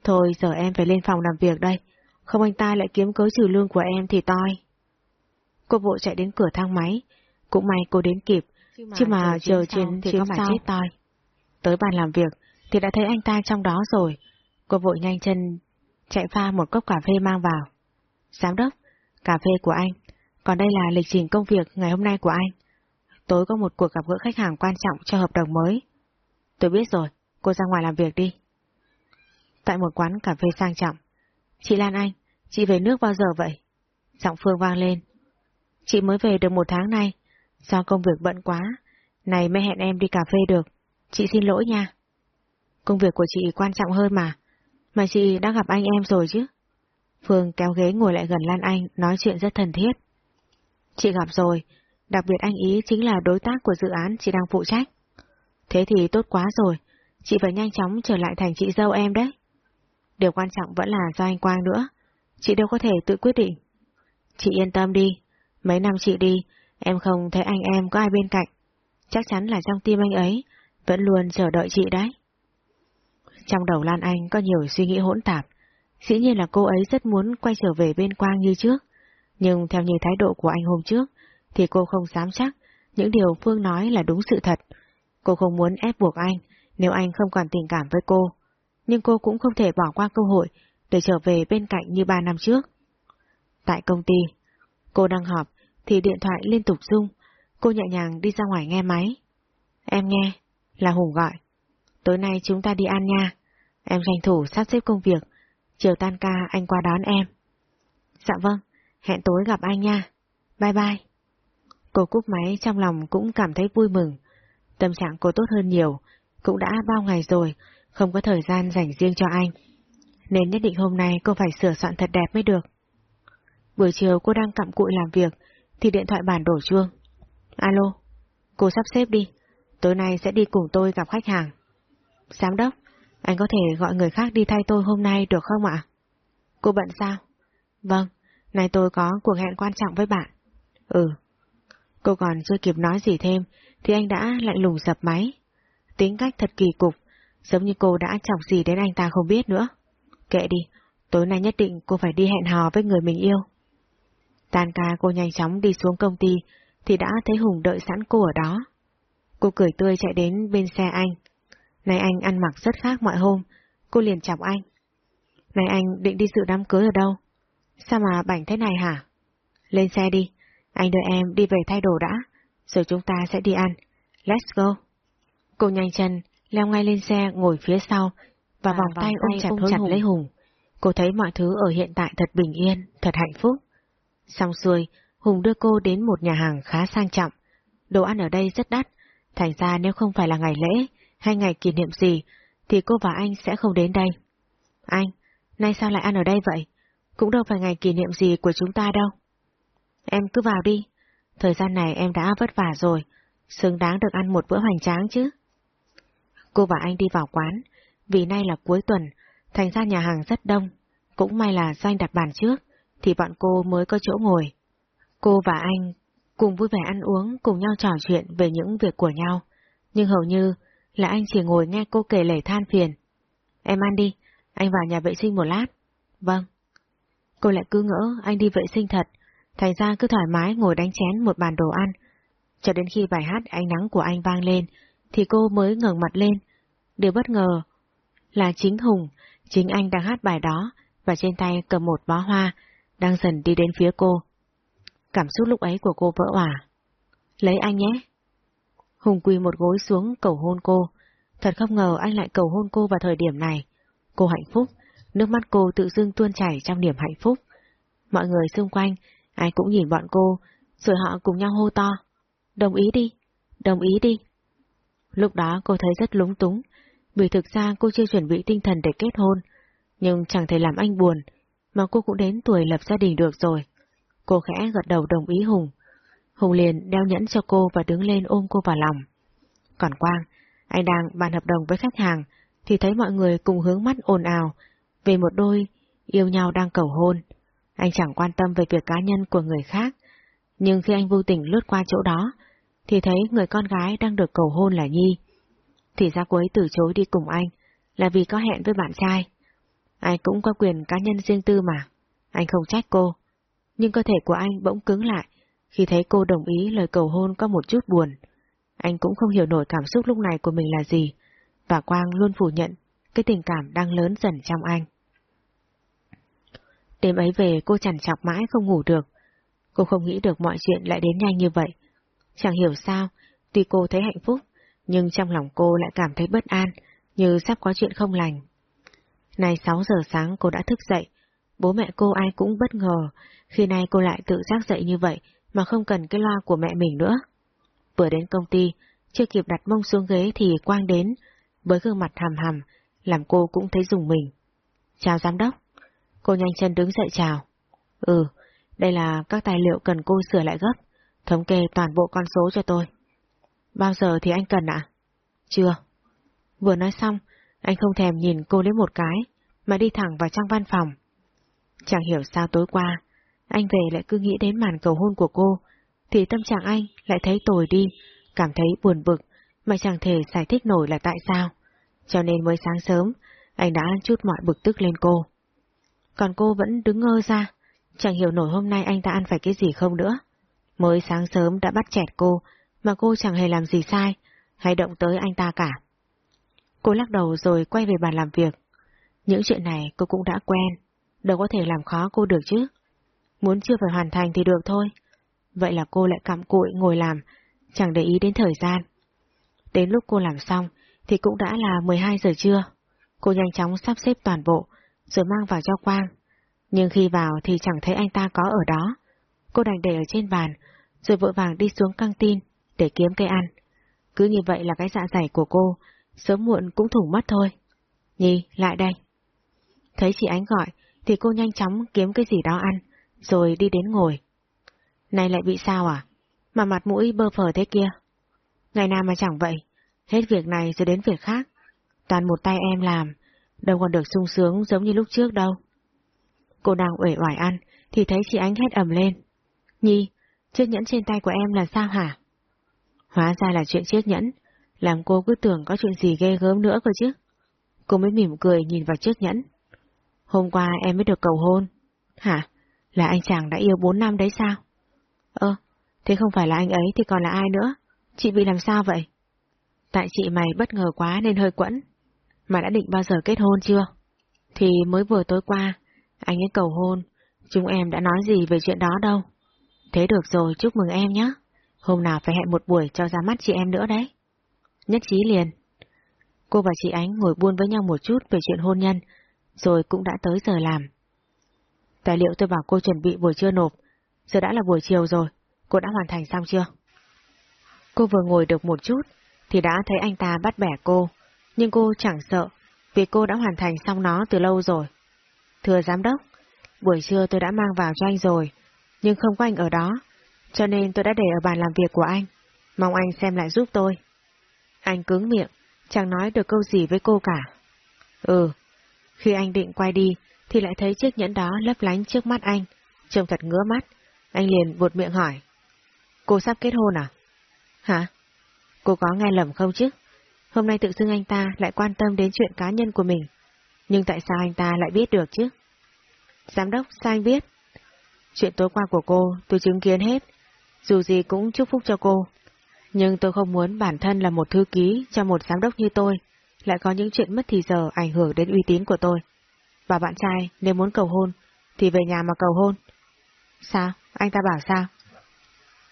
Thôi giờ em phải lên phòng làm việc đây, không anh ta lại kiếm cớ trừ lương của em thì toi. Cô vội chạy đến cửa thang máy, cũng may cô đến kịp, chứ mà, chờ trên thì có mà chết toi. Tới bàn làm việc thì đã thấy anh ta trong đó rồi, cô vội nhanh chân chạy pha một cốc cà phê mang vào. Giám đốc, cà phê của anh, còn đây là lịch trình công việc ngày hôm nay của anh. Tối có một cuộc gặp gỡ khách hàng quan trọng cho hợp đồng mới. Tôi biết rồi, cô ra ngoài làm việc đi. Tại một quán cà phê sang trọng. Chị Lan Anh, chị về nước bao giờ vậy? Giọng Phương vang lên. Chị mới về được một tháng nay, do công việc bận quá, này mới hẹn em đi cà phê được. Chị xin lỗi nha. Công việc của chị quan trọng hơn mà, mà chị đã gặp anh em rồi chứ. Phương kéo ghế ngồi lại gần Lan Anh, nói chuyện rất thân thiết. Chị gặp rồi, đặc biệt anh ý chính là đối tác của dự án chị đang phụ trách. Thế thì tốt quá rồi, chị phải nhanh chóng trở lại thành chị dâu em đấy. Điều quan trọng vẫn là do anh Quang nữa, chị đâu có thể tự quyết định. Chị yên tâm đi, mấy năm chị đi, em không thấy anh em có ai bên cạnh. Chắc chắn là trong tim anh ấy, vẫn luôn chờ đợi chị đấy. Trong đầu Lan Anh có nhiều suy nghĩ hỗn tạp, dĩ nhiên là cô ấy rất muốn quay trở về bên Quang như trước, nhưng theo như thái độ của anh hôm trước, thì cô không dám chắc những điều Phương nói là đúng sự thật. Cô không muốn ép buộc anh nếu anh không còn tình cảm với cô, nhưng cô cũng không thể bỏ qua cơ hội để trở về bên cạnh như ba năm trước. Tại công ty, cô đang họp thì điện thoại liên tục rung, cô nhẹ nhàng đi ra ngoài nghe máy. Em nghe, là Hùng gọi. Tối nay chúng ta đi ăn nha, em tranh thủ sắp xếp công việc, chiều tan ca anh qua đón em. Dạ vâng, hẹn tối gặp anh nha, bye bye. Cô cúp máy trong lòng cũng cảm thấy vui mừng, tâm trạng cô tốt hơn nhiều, cũng đã bao ngày rồi, không có thời gian dành riêng cho anh. Nên nhất định hôm nay cô phải sửa soạn thật đẹp mới được. Buổi chiều cô đang cặm cụi làm việc, thì điện thoại bàn đổ chuông. Alo, cô sắp xếp đi, tối nay sẽ đi cùng tôi gặp khách hàng. Giám đốc, anh có thể gọi người khác đi thay tôi hôm nay được không ạ? Cô bận sao? Vâng, nay tôi có cuộc hẹn quan trọng với bạn. Ừ. Cô còn chưa kịp nói gì thêm, thì anh đã lạnh lùng dập máy. Tính cách thật kỳ cục, giống như cô đã chọc gì đến anh ta không biết nữa. Kệ đi, tối nay nhất định cô phải đi hẹn hò với người mình yêu. Tan ca cô nhanh chóng đi xuống công ty, thì đã thấy Hùng đợi sẵn cô ở đó. Cô cười tươi chạy đến bên xe anh. Này anh ăn mặc rất khác mọi hôm, cô liền chọc anh. Này anh định đi dự đám cưới ở đâu? Sao mà bảnh thế này hả? Lên xe đi, anh đợi em đi về thay đồ đã, rồi chúng ta sẽ đi ăn. Let's go. Cô nhanh chân, leo ngay lên xe ngồi phía sau, và vòng tay ôm chặt, ôm chặt lấy Hùng. Cô thấy mọi thứ ở hiện tại thật bình yên, thật hạnh phúc. Xong xuôi, Hùng đưa cô đến một nhà hàng khá sang trọng. Đồ ăn ở đây rất đắt, thành ra nếu không phải là ngày lễ hay ngày kỷ niệm gì, thì cô và anh sẽ không đến đây. Anh, nay sao lại ăn ở đây vậy? Cũng đâu phải ngày kỷ niệm gì của chúng ta đâu. Em cứ vào đi, thời gian này em đã vất vả rồi, xứng đáng được ăn một bữa hoành tráng chứ. Cô và anh đi vào quán, vì nay là cuối tuần, thành ra nhà hàng rất đông, cũng may là doanh đặt bàn trước, thì bọn cô mới có chỗ ngồi. Cô và anh cùng vui vẻ ăn uống, cùng nhau trò chuyện về những việc của nhau, nhưng hầu như là anh chỉ ngồi nghe cô kể lể than phiền. Em ăn đi, anh vào nhà vệ sinh một lát. Vâng. Cô lại cứ ngỡ anh đi vệ sinh thật, thành ra cứ thoải mái ngồi đánh chén một bàn đồ ăn. Cho đến khi bài hát ánh nắng của anh vang lên, thì cô mới ngẩng mặt lên. Điều bất ngờ là chính Hùng, chính anh đang hát bài đó, và trên tay cầm một bó hoa, đang dần đi đến phía cô. Cảm xúc lúc ấy của cô vỡ òa. Lấy anh nhé. Hùng quỳ một gối xuống cầu hôn cô. Thật không ngờ anh lại cầu hôn cô vào thời điểm này. Cô hạnh phúc, nước mắt cô tự dưng tuôn chảy trong niềm hạnh phúc. Mọi người xung quanh, ai cũng nhìn bọn cô, rồi họ cùng nhau hô to. Đồng ý đi, đồng ý đi. Lúc đó cô thấy rất lúng túng, vì thực ra cô chưa chuẩn bị tinh thần để kết hôn, nhưng chẳng thể làm anh buồn, mà cô cũng đến tuổi lập gia đình được rồi. Cô khẽ gật đầu đồng ý Hùng. Hùng liền đeo nhẫn cho cô và đứng lên ôm cô vào lòng. Còn Quang, anh đang bàn hợp đồng với khách hàng, thì thấy mọi người cùng hướng mắt ồn ào về một đôi yêu nhau đang cầu hôn. Anh chẳng quan tâm về việc cá nhân của người khác, nhưng khi anh vô tình lướt qua chỗ đó, thì thấy người con gái đang được cầu hôn là Nhi. Thì ra cô ấy từ chối đi cùng anh, là vì có hẹn với bạn trai. Ai cũng có quyền cá nhân riêng tư mà, anh không trách cô. Nhưng cơ thể của anh bỗng cứng lại, khi thấy cô đồng ý lời cầu hôn có một chút buồn. Anh cũng không hiểu nổi cảm xúc lúc này của mình là gì, và Quang luôn phủ nhận cái tình cảm đang lớn dần trong anh. Đêm ấy về cô chẳng chọc mãi không ngủ được. Cô không nghĩ được mọi chuyện lại đến nhanh như vậy. Chẳng hiểu sao, tuy cô thấy hạnh phúc, nhưng trong lòng cô lại cảm thấy bất an, như sắp có chuyện không lành. Nay 6 giờ sáng cô đã thức dậy, bố mẹ cô ai cũng bất ngờ, khi nay cô lại tự giác dậy như vậy mà không cần cái loa của mẹ mình nữa. Vừa đến công ty, chưa kịp đặt mông xuống ghế thì Quang đến, với gương mặt hầm hầm, làm cô cũng thấy dùng mình. Chào giám đốc. Cô nhanh chân đứng dậy chào. Ừ, đây là các tài liệu cần cô sửa lại gấp, thống kê toàn bộ con số cho tôi. Bao giờ thì anh cần ạ? Chưa. Vừa nói xong, anh không thèm nhìn cô lấy một cái, mà đi thẳng vào trong văn phòng. Chẳng hiểu sao tối qua, anh về lại cứ nghĩ đến màn cầu hôn của cô, thì tâm trạng anh lại thấy tồi đi, cảm thấy buồn bực, mà chẳng thể giải thích nổi là tại sao. Cho nên mới sáng sớm, anh đã chút mọi bực tức lên cô. Còn cô vẫn đứng ngơ ra, chẳng hiểu nổi hôm nay anh ta ăn phải cái gì không nữa. Mới sáng sớm đã bắt chẹt cô, mà cô chẳng hề làm gì sai, hay động tới anh ta cả. Cô lắc đầu rồi quay về bàn làm việc. Những chuyện này cô cũng đã quen, đâu có thể làm khó cô được chứ. Muốn chưa phải hoàn thành thì được thôi. Vậy là cô lại cặm cụi ngồi làm, chẳng để ý đến thời gian. Đến lúc cô làm xong thì cũng đã là 12 giờ trưa. Cô nhanh chóng sắp xếp toàn bộ, rồi mang vào cho Quang. Nhưng khi vào thì chẳng thấy anh ta có ở đó. Cô đành để ở trên bàn, rồi vội vàng đi xuống căng tin để kiếm cây ăn. Cứ như vậy là cái dạ dày của cô, sớm muộn cũng thủng mất thôi. Nhi, lại đây. Thấy chị Ánh gọi, thì cô nhanh chóng kiếm cái gì đó ăn, rồi đi đến ngồi. Này lại bị sao à? Mà mặt mũi bơ phờ thế kia. Ngày nào mà chẳng vậy, hết việc này rồi đến việc khác. Toàn một tay em làm, đâu còn được sung sướng giống như lúc trước đâu. Cô đang uể oải ăn, thì thấy chị Ánh hét ầm lên. Nhi, chiếc nhẫn trên tay của em là sao hả? Hóa ra là chuyện chiếc nhẫn, làm cô cứ tưởng có chuyện gì ghê gớm nữa cơ chứ. Cô mới mỉm cười nhìn vào chiếc nhẫn. Hôm qua em mới được cầu hôn. Hả? Là anh chàng đã yêu bốn năm đấy sao? Ơ, thế không phải là anh ấy thì còn là ai nữa? Chị bị làm sao vậy? Tại chị mày bất ngờ quá nên hơi quẫn. Mà đã định bao giờ kết hôn chưa? Thì mới vừa tối qua, anh ấy cầu hôn, chúng em đã nói gì về chuyện đó đâu. Thế được rồi, chúc mừng em nhé. Hôm nào phải hẹn một buổi cho ra mắt chị em nữa đấy. Nhất trí liền. Cô và chị Ánh ngồi buôn với nhau một chút về chuyện hôn nhân, rồi cũng đã tới giờ làm. Tài liệu tôi bảo cô chuẩn bị buổi trưa nộp, giờ đã là buổi chiều rồi, cô đã hoàn thành xong chưa? Cô vừa ngồi được một chút, thì đã thấy anh ta bắt bẻ cô, nhưng cô chẳng sợ, vì cô đã hoàn thành xong nó từ lâu rồi. Thưa giám đốc, buổi trưa tôi đã mang vào cho anh rồi, nhưng không có anh ở đó, cho nên tôi đã để ở bàn làm việc của anh, mong anh xem lại giúp tôi. Anh cứng miệng, chẳng nói được câu gì với cô cả. Ừ, khi anh định quay đi, thì lại thấy chiếc nhẫn đó lấp lánh trước mắt anh, trông thật ngứa mắt. Anh liền buột miệng hỏi. Cô sắp kết hôn à? Hả? Cô có nghe lầm không chứ? Hôm nay tự xưng anh ta lại quan tâm đến chuyện cá nhân của mình. Nhưng tại sao anh ta lại biết được chứ? Giám đốc, sao anh biết? Chuyện tối qua của cô, tôi chứng kiến hết. Dù gì cũng chúc phúc cho cô. Nhưng tôi không muốn bản thân là một thư ký cho một giám đốc như tôi, lại có những chuyện mất thì giờ ảnh hưởng đến uy tín của tôi. Và bạn trai nếu muốn cầu hôn, thì về nhà mà cầu hôn. Sao? Anh ta bảo sao?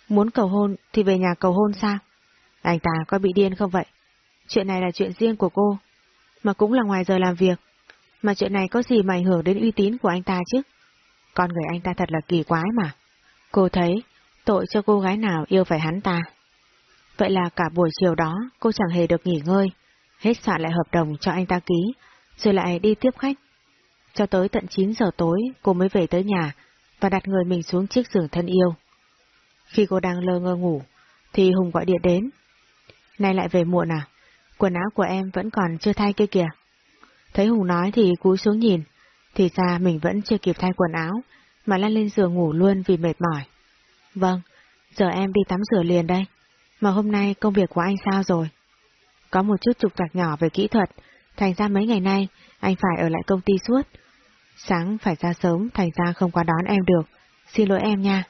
Muốn cầu hôn thì về nhà cầu hôn sao? Anh ta có bị điên không vậy? Chuyện này là chuyện riêng của cô, mà cũng là ngoài giờ làm việc. Mà chuyện này có gì mà ảnh hưởng đến uy tín của anh ta chứ? Con người anh ta thật là kỳ quái mà. Cô thấy, tội cho cô gái nào yêu phải hắn ta. Vậy là cả buổi chiều đó, cô chẳng hề được nghỉ ngơi, hết soạn lại hợp đồng cho anh ta ký, rồi lại đi tiếp khách. Cho tới tận 9 giờ tối, cô mới về tới nhà và đặt người mình xuống chiếc giường thân yêu. Khi cô đang lơ ngơ ngủ, thì Hùng gọi điện đến. Nay lại về muộn à? Quần áo của em vẫn còn chưa thay kia kìa. Thấy Hùng nói thì cúi xuống nhìn, thì ra mình vẫn chưa kịp thay quần áo, mà lăn lên giường ngủ luôn vì mệt mỏi. Vâng, giờ em đi tắm rửa liền đây. Mà hôm nay công việc của anh sao rồi? Có một chút trục trặc nhỏ về kỹ thuật, thành ra mấy ngày nay anh phải ở lại công ty suốt. Sáng phải ra sớm, thành ra không qua đón em được. Xin lỗi em nha.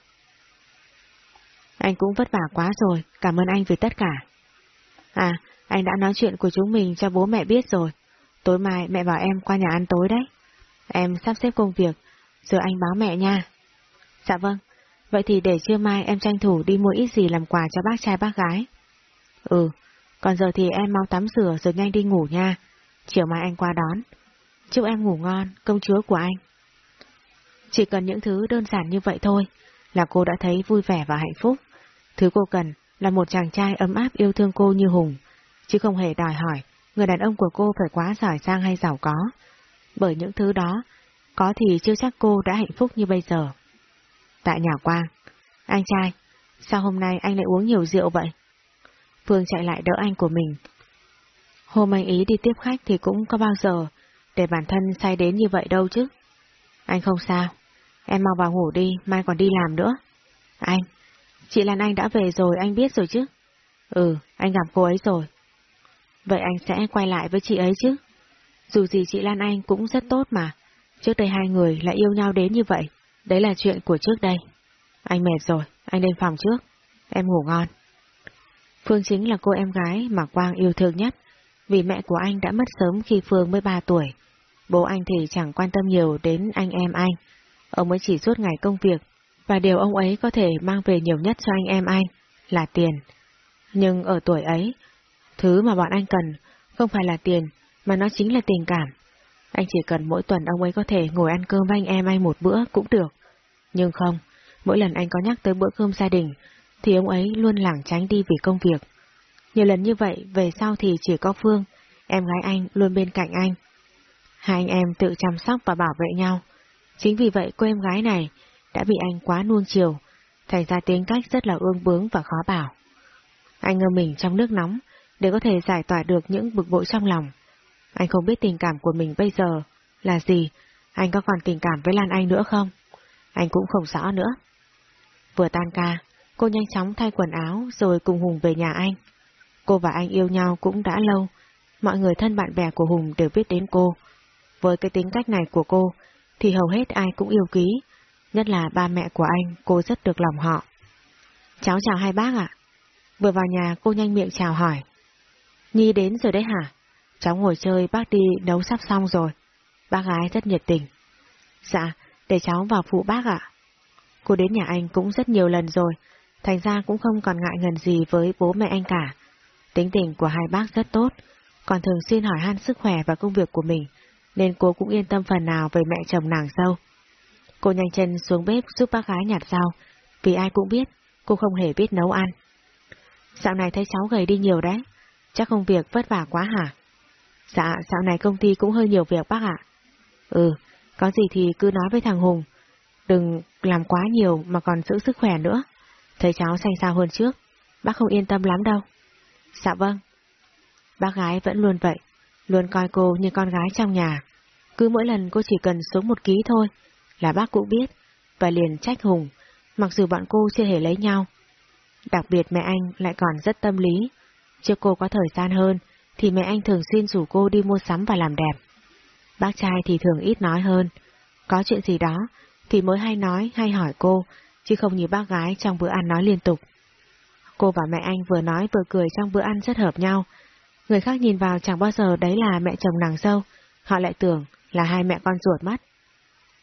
Anh cũng vất vả quá rồi, cảm ơn anh vì tất cả. À, anh đã nói chuyện của chúng mình cho bố mẹ biết rồi. Tối mai mẹ bảo em qua nhà ăn tối đấy. Em sắp xếp công việc, rồi anh báo mẹ nha. Dạ vâng, vậy thì để trưa mai em tranh thủ đi mua ít gì làm quà cho bác trai bác gái. Ừ, còn giờ thì em mau tắm rửa rồi nhanh đi ngủ nha. Chiều mai anh qua đón. Chúc em ngủ ngon, công chúa của anh. Chỉ cần những thứ đơn giản như vậy thôi, là cô đã thấy vui vẻ và hạnh phúc. Thứ cô cần là một chàng trai ấm áp yêu thương cô như Hùng, chứ không hề đòi hỏi người đàn ông của cô phải quá giỏi sang hay giàu có. Bởi những thứ đó, có thì chưa chắc cô đã hạnh phúc như bây giờ. Tại nhà Quang, anh trai, sao hôm nay anh lại uống nhiều rượu vậy? Phương chạy lại đỡ anh của mình. Hôm anh ý đi tiếp khách thì cũng có bao giờ để bản thân say đến như vậy đâu chứ. Anh không sao, em mau vào ngủ đi, mai còn đi làm nữa. Anh, chị Lan Anh đã về rồi, anh biết rồi chứ? Ừ, anh gặp cô ấy rồi. Vậy anh sẽ quay lại với chị ấy chứ? Dù gì chị Lan Anh cũng rất tốt mà. Trước đây hai người lại yêu nhau đến như vậy. Đấy là chuyện của trước đây. Anh mệt rồi, anh lên phòng trước. Em ngủ ngon. Phương chính là cô em gái mà Quang yêu thương nhất, vì mẹ của anh đã mất sớm khi Phương mới 3 tuổi. Bố anh thì chẳng quan tâm nhiều đến anh em anh. Ông mới chỉ suốt ngày công việc, và điều ông ấy có thể mang về nhiều nhất cho anh em anh là tiền. Nhưng ở tuổi ấy, thứ mà bọn anh cần không phải là tiền, mà nó chính là tình cảm. Anh chỉ cần mỗi tuần ông ấy có thể ngồi ăn cơm với anh em anh một bữa cũng được. Nhưng không, mỗi lần anh có nhắc tới bữa cơm gia đình, thì ông ấy luôn lảng tránh đi vì công việc. Nhiều lần như vậy, về sau thì chỉ có Phương, em gái anh luôn bên cạnh anh. Hai anh em tự chăm sóc và bảo vệ nhau. Chính vì vậy cô em gái này đã bị anh quá nuông chiều, thành ra tính cách rất là ương bướng và khó bảo. Anh ngâm mình trong nước nóng để có thể giải tỏa được những bực bội trong lòng. Anh không biết tình cảm của mình bây giờ là gì, anh có còn tình cảm với Lan Anh nữa không? Anh cũng không rõ nữa. Vừa tan ca, cô nhanh chóng thay quần áo rồi cùng Hùng về nhà anh. Cô và anh yêu nhau cũng đã lâu, mọi người thân bạn bè của Hùng đều biết đến cô. Với cái tính cách này của cô, thì hầu hết ai cũng yêu quý, nhất là ba mẹ của anh, cô rất được lòng họ. Cháu chào hai bác ạ. Vừa vào nhà cô nhanh miệng chào hỏi. Nhi đến rồi đấy hả? Cháu ngồi chơi bác đi nấu sắp xong rồi. Bác gái rất nhiệt tình. Dạ, để cháu vào phụ bác ạ. Cô đến nhà anh cũng rất nhiều lần rồi, thành ra cũng không còn ngại ngần gì với bố mẹ anh cả. Tính tình của hai bác rất tốt, còn thường xuyên hỏi han sức khỏe và công việc của mình, nên cô cũng yên tâm phần nào về mẹ chồng nàng dâu. Cô nhanh chân xuống bếp giúp bác gái nhặt rau, vì ai cũng biết cô không hề biết nấu ăn. Dạo này thấy cháu gầy đi nhiều đấy, chắc công việc vất vả quá hả? Dạ, dạo này công ty cũng hơi nhiều việc bác ạ. Ừ, có gì thì cứ nói với thằng Hùng, đừng làm quá nhiều mà còn giữ sức khỏe nữa. Thấy cháu xanh sao hơn trước, bác không yên tâm lắm đâu. Dạ vâng. Bác gái vẫn luôn vậy, luôn coi cô như con gái trong nhà. Cứ mỗi lần cô chỉ cần xuống một ký thôi, là bác cũng biết, và liền trách Hùng, mặc dù bọn cô chưa hề lấy nhau. Đặc biệt mẹ anh lại còn rất tâm lý. Trước cô có thời gian hơn, thì mẹ anh thường xuyên rủ cô đi mua sắm và làm đẹp. Bác trai thì thường ít nói hơn. Có chuyện gì đó, thì mới hay nói hay hỏi cô, chứ không như bác gái trong bữa ăn nói liên tục. Cô và mẹ anh vừa nói vừa cười trong bữa ăn rất hợp nhau. Người khác nhìn vào chẳng bao giờ đấy là mẹ chồng nàng dâu, họ lại tưởng là hai mẹ con ruột mắt.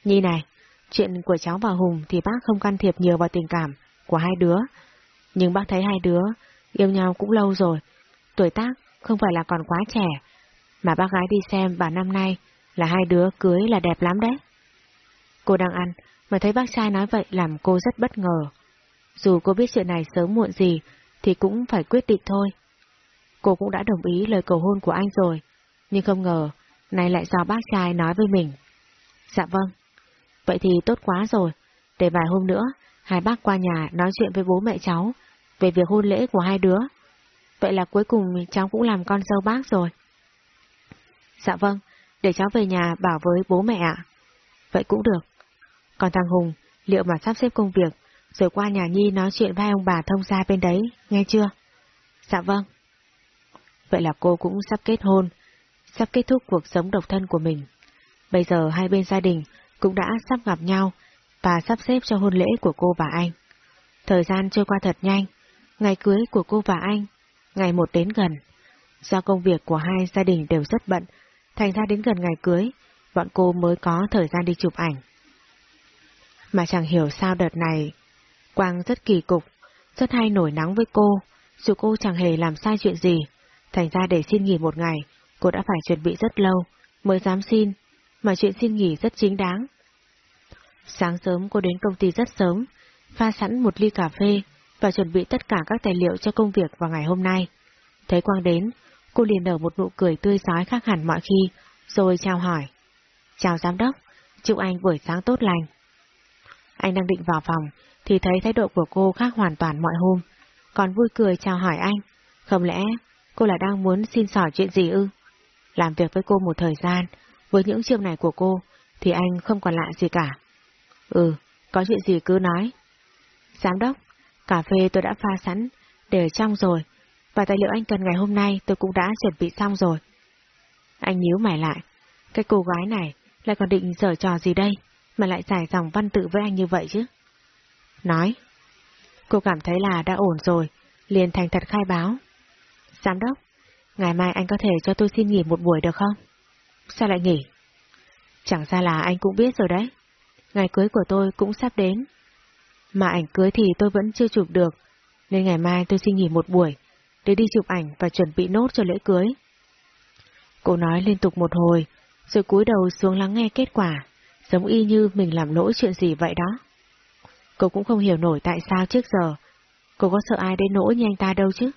Nhi này, chuyện của cháu và Hùng thì bác không can thiệp nhiều vào tình cảm của hai đứa. Nhưng bác thấy hai đứa yêu nhau cũng lâu rồi, tuổi tác không phải là còn quá trẻ, mà bác gái đi xem bà năm nay là hai đứa cưới là đẹp lắm đấy. Cô đang ăn, mà thấy bác trai nói vậy làm cô rất bất ngờ. Dù cô biết chuyện này sớm muộn gì, thì cũng phải quyết định thôi. Cô cũng đã đồng ý lời cầu hôn của anh rồi, nhưng không ngờ, này lại do bác trai nói với mình. Dạ vâng, vậy thì tốt quá rồi, để vài hôm nữa, hai bác qua nhà nói chuyện với bố mẹ cháu về việc hôn lễ của hai đứa. Vậy là cuối cùng cháu cũng làm con dâu bác rồi. Dạ vâng, để cháu về nhà bảo với bố mẹ ạ. Vậy cũng được. Còn thằng Hùng, liệu mà sắp xếp công việc, rồi qua nhà Nhi nói chuyện với ông bà thông gia bên đấy, nghe chưa? Dạ vâng. Vậy là cô cũng sắp kết hôn, sắp kết thúc cuộc sống độc thân của mình. Bây giờ hai bên gia đình cũng đã sắp gặp nhau và sắp xếp cho hôn lễ của cô và anh. Thời gian trôi qua thật nhanh, ngày cưới của cô và anh, ngày một đến gần. Do công việc của hai gia đình đều rất bận, thành ra đến gần ngày cưới, bọn cô mới có thời gian đi chụp ảnh. Mà chẳng hiểu sao đợt này, Quang rất kỳ cục, rất hay nổi nóng với cô, dù cô chẳng hề làm sai chuyện gì, thành ra để xin nghỉ một ngày, cô đã phải chuẩn bị rất lâu, mới dám xin, mà chuyện xin nghỉ rất chính đáng. Sáng sớm cô đến công ty rất sớm, pha sẵn một ly cà phê và chuẩn bị tất cả các tài liệu cho công việc vào ngày hôm nay. Thấy Quang đến, cô liền nở một nụ cười tươi giói khác hẳn mọi khi, rồi chào hỏi. Chào giám đốc, chúc anh buổi sáng tốt lành. Anh đang định vào phòng, thì thấy thái độ của cô khác hoàn toàn mọi hôm, còn vui cười chào hỏi anh. Không lẽ cô là đang muốn xin sỏ chuyện gì ư? Làm việc với cô một thời gian, với những chiêu này của cô, thì anh không còn lạ gì cả. Ừ, có chuyện gì cứ nói. Giám đốc, cà phê tôi đã pha sẵn, để trong rồi, và tài liệu anh cần ngày hôm nay tôi cũng đã chuẩn bị xong rồi. Anh nhíu mày lại, cái cô gái này lại còn định giở trò gì đây, mà lại giải dòng văn tự với anh như vậy chứ? Nói, cô cảm thấy là đã ổn rồi, liền thành thật khai báo. Giám đốc, ngày mai anh có thể cho tôi xin nghỉ một buổi được không? Sao lại nghỉ? Chẳng ra là anh cũng biết rồi đấy. Ngày cưới của tôi cũng sắp đến. Mà ảnh cưới thì tôi vẫn chưa chụp được, nên ngày mai tôi xin nghỉ một buổi, để đi chụp ảnh và chuẩn bị nốt cho lễ cưới. Cô nói liên tục một hồi, rồi cúi đầu xuống lắng nghe kết quả, giống y như mình làm lỗi chuyện gì vậy đó. Cô cũng không hiểu nổi tại sao trước giờ, cô có sợ ai đến nỗi như anh ta đâu chứ.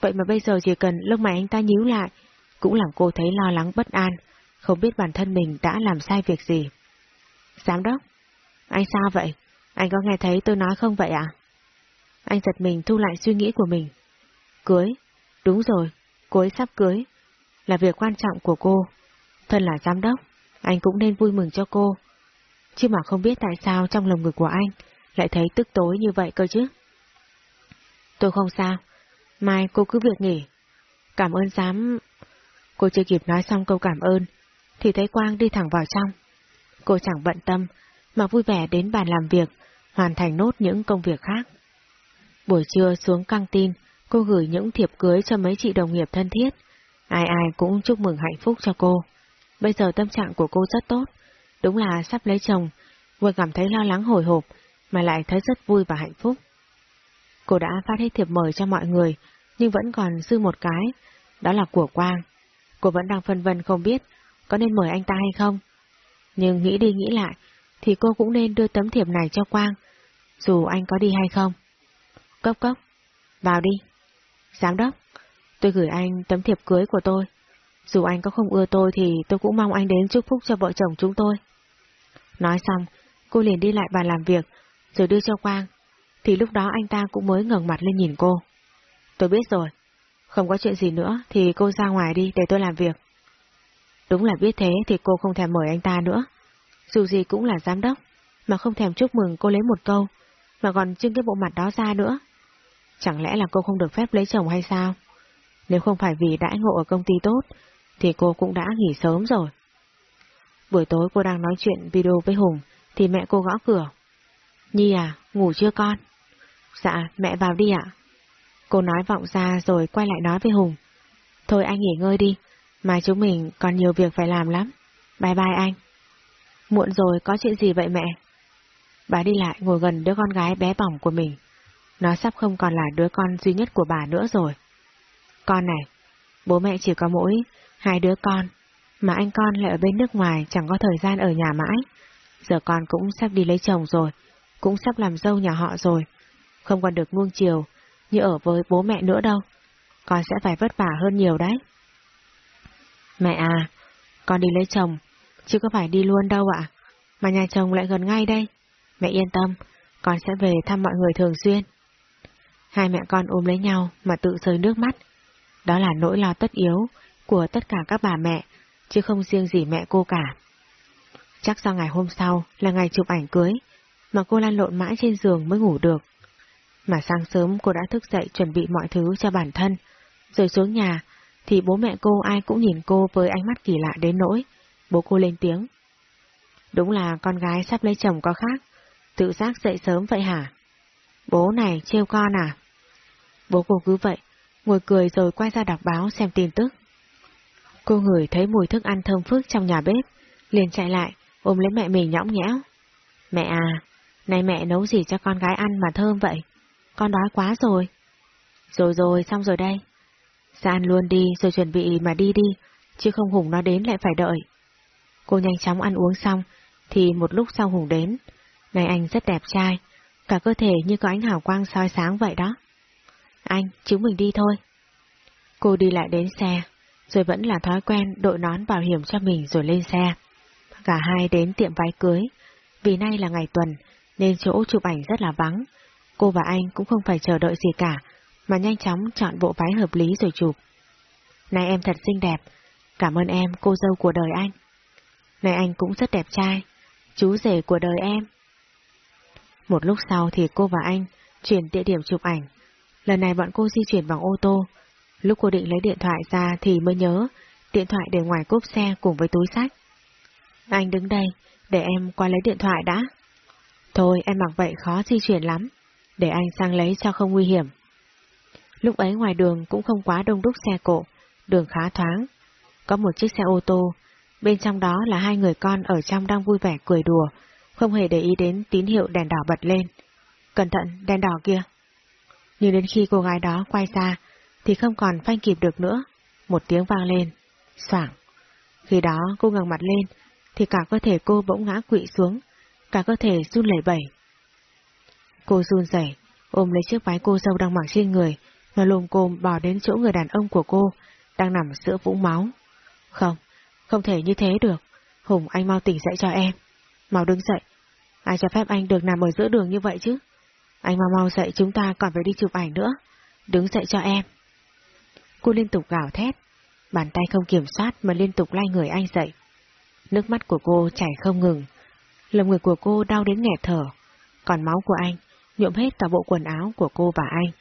Vậy mà bây giờ chỉ cần lông mày anh ta nhíu lại, cũng làm cô thấy lo lắng bất an, không biết bản thân mình đã làm sai việc gì. Giám đốc, anh sao vậy? Anh có nghe thấy tôi nói không vậy ạ? Anh giật mình thu lại suy nghĩ của mình. Cưới, đúng rồi, cô ấy sắp cưới, là việc quan trọng của cô. Thân là giám đốc, anh cũng nên vui mừng cho cô. Chứ mà không biết tại sao trong lòng ngực của anh lại thấy tức tối như vậy cơ chứ. Tôi không sao, mai cô cứ việc nghỉ. Cảm ơn giám... Cô chưa kịp nói xong câu cảm ơn, thì thấy Quang đi thẳng vào trong. Cô chẳng bận tâm, mà vui vẻ đến bàn làm việc, hoàn thành nốt những công việc khác. Buổi trưa xuống căng tin, cô gửi những thiệp cưới cho mấy chị đồng nghiệp thân thiết. Ai ai cũng chúc mừng hạnh phúc cho cô. Bây giờ tâm trạng của cô rất tốt, đúng là sắp lấy chồng, vừa cảm thấy lo lắng hồi hộp, mà lại thấy rất vui và hạnh phúc. Cô đã phát hết thiệp mời cho mọi người, nhưng vẫn còn dư một cái, đó là của Quang. Cô vẫn đang phân vân không biết có nên mời anh ta hay không. Nhưng nghĩ đi nghĩ lại, thì cô cũng nên đưa tấm thiệp này cho Quang, dù anh có đi hay không. Cốc cốc, vào đi. Giám đốc, tôi gửi anh tấm thiệp cưới của tôi. Dù anh có không ưa tôi thì tôi cũng mong anh đến chúc phúc cho vợ chồng chúng tôi. Nói xong, cô liền đi lại bàn làm việc, rồi đưa cho Quang. Thì lúc đó anh ta cũng mới ngẩng mặt lên nhìn cô. Tôi biết rồi, không có chuyện gì nữa thì cô ra ngoài đi để tôi làm việc. Đúng là biết thế thì cô không thèm mời anh ta nữa. Dù gì cũng là giám đốc, mà không thèm chúc mừng cô lấy một câu, mà còn trưng cái bộ mặt đó ra nữa. Chẳng lẽ là cô không được phép lấy chồng hay sao? Nếu không phải vì đãi ngộ ở công ty tốt, thì cô cũng đã nghỉ sớm rồi. Buổi tối cô đang nói chuyện video với Hùng, thì mẹ cô gõ cửa. Nhi à, ngủ chưa con? Dạ, mẹ vào đi ạ. Cô nói vọng ra rồi quay lại nói với Hùng. Thôi anh nghỉ ngơi đi, mà chúng mình còn nhiều việc phải làm lắm. Bye bye anh. Muộn rồi, có chuyện gì vậy mẹ? Bà đi lại ngồi gần đứa con gái bé bỏng của mình. Nó sắp không còn là đứa con duy nhất của bà nữa rồi. Con này, bố mẹ chỉ có mỗi hai đứa con, mà anh con lại ở bên nước ngoài chẳng có thời gian ở nhà mãi. Giờ con cũng sắp đi lấy chồng rồi, cũng sắp làm dâu nhà họ rồi. Không còn được nuông chiều như ở với bố mẹ nữa đâu. Con sẽ phải vất vả hơn nhiều đấy. Mẹ à, con đi lấy chồng, chứ có phải đi luôn đâu ạ. Mà nhà chồng lại gần ngay đây. Mẹ yên tâm, con sẽ về thăm mọi người thường xuyên. Hai mẹ con ôm lấy nhau mà tự rơi nước mắt. Đó là nỗi lo tất yếu của tất cả các bà mẹ, chứ không riêng gì mẹ cô cả. Chắc do ngày hôm sau là ngày chụp ảnh cưới, mà cô lăn lộn mãi trên giường mới ngủ được. Mà sáng sớm cô đã thức dậy chuẩn bị mọi thứ cho bản thân, rồi xuống nhà, thì bố mẹ cô ai cũng nhìn cô với ánh mắt kỳ lạ đến nỗi. Bố cô lên tiếng. Đúng là con gái sắp lấy chồng có khác, tự giác dậy sớm vậy hả? Bố này trêu con à? Bố cô cứ vậy, ngồi cười rồi quay ra đọc báo xem tin tức. Cô ngửi thấy mùi thức ăn thơm phức trong nhà bếp, liền chạy lại, ôm lấy mẹ mình nhõng nhẽo. Mẹ à, này mẹ nấu gì cho con gái ăn mà thơm vậy? Con đói quá rồi. Rồi rồi, xong rồi đây. Ra ăn luôn đi rồi chuẩn bị mà đi đi, chứ không Hùng nó đến lại phải đợi. Cô nhanh chóng ăn uống xong, thì một lúc sau Hùng đến. Này anh rất đẹp trai, cả cơ thể như có ánh hào quang soi sáng vậy đó. Anh, chúng mình đi thôi. Cô đi lại đến xe, rồi vẫn là thói quen đội nón bảo hiểm cho mình rồi lên xe. Cả hai đến tiệm váy cưới, vì nay là ngày tuần, nên chỗ chụp ảnh rất là vắng. Cô và anh cũng không phải chờ đợi gì cả, mà nhanh chóng chọn bộ váy hợp lý rồi chụp. Này em thật xinh đẹp, cảm ơn em cô dâu của đời anh. Này anh cũng rất đẹp trai, chú rể của đời em. Một lúc sau thì cô và anh chuyển địa điểm chụp ảnh. Lần này bọn cô di chuyển bằng ô tô. Lúc cô định lấy điện thoại ra thì mới nhớ, điện thoại để ngoài cốp xe cùng với túi sách. Anh đứng đây, để em qua lấy điện thoại đã. Thôi em mặc vậy khó di chuyển lắm, để anh sang lấy cho không nguy hiểm. Lúc ấy ngoài đường cũng không quá đông đúc xe cộ, đường khá thoáng. Có một chiếc xe ô tô, bên trong đó là hai người con ở trong đang vui vẻ cười đùa, không hề để ý đến tín hiệu đèn đỏ bật lên. Cẩn thận, đèn đỏ kia. Nhưng đến khi cô gái đó quay ra, thì không còn phanh kịp được nữa. Một tiếng vang lên, soảng. Khi đó cô ngẩng mặt lên, thì cả cơ thể cô bỗng ngã quỵ xuống, cả cơ thể run lẩy bẩy. Cô run rẩy, ôm lấy chiếc váy cô dâu đang mặc trên người, nó lùm cồm bỏ đến chỗ người đàn ông của cô, đang nằm giữa vũng máu. Không, không thể như thế được. Hùng anh mau tỉnh dậy cho em. Mau đứng dậy. Ai cho phép anh được nằm ở giữa đường như vậy chứ? Anh mau mau dậy chúng ta còn phải đi chụp ảnh nữa. Đứng dậy cho em. Cô liên tục gào thét. Bàn tay không kiểm soát mà liên tục lay người anh dậy. Nước mắt của cô chảy không ngừng. Lồng người của cô đau đến nghẹt thở. Còn máu của anh nhuộm hết cả bộ quần áo của cô và anh.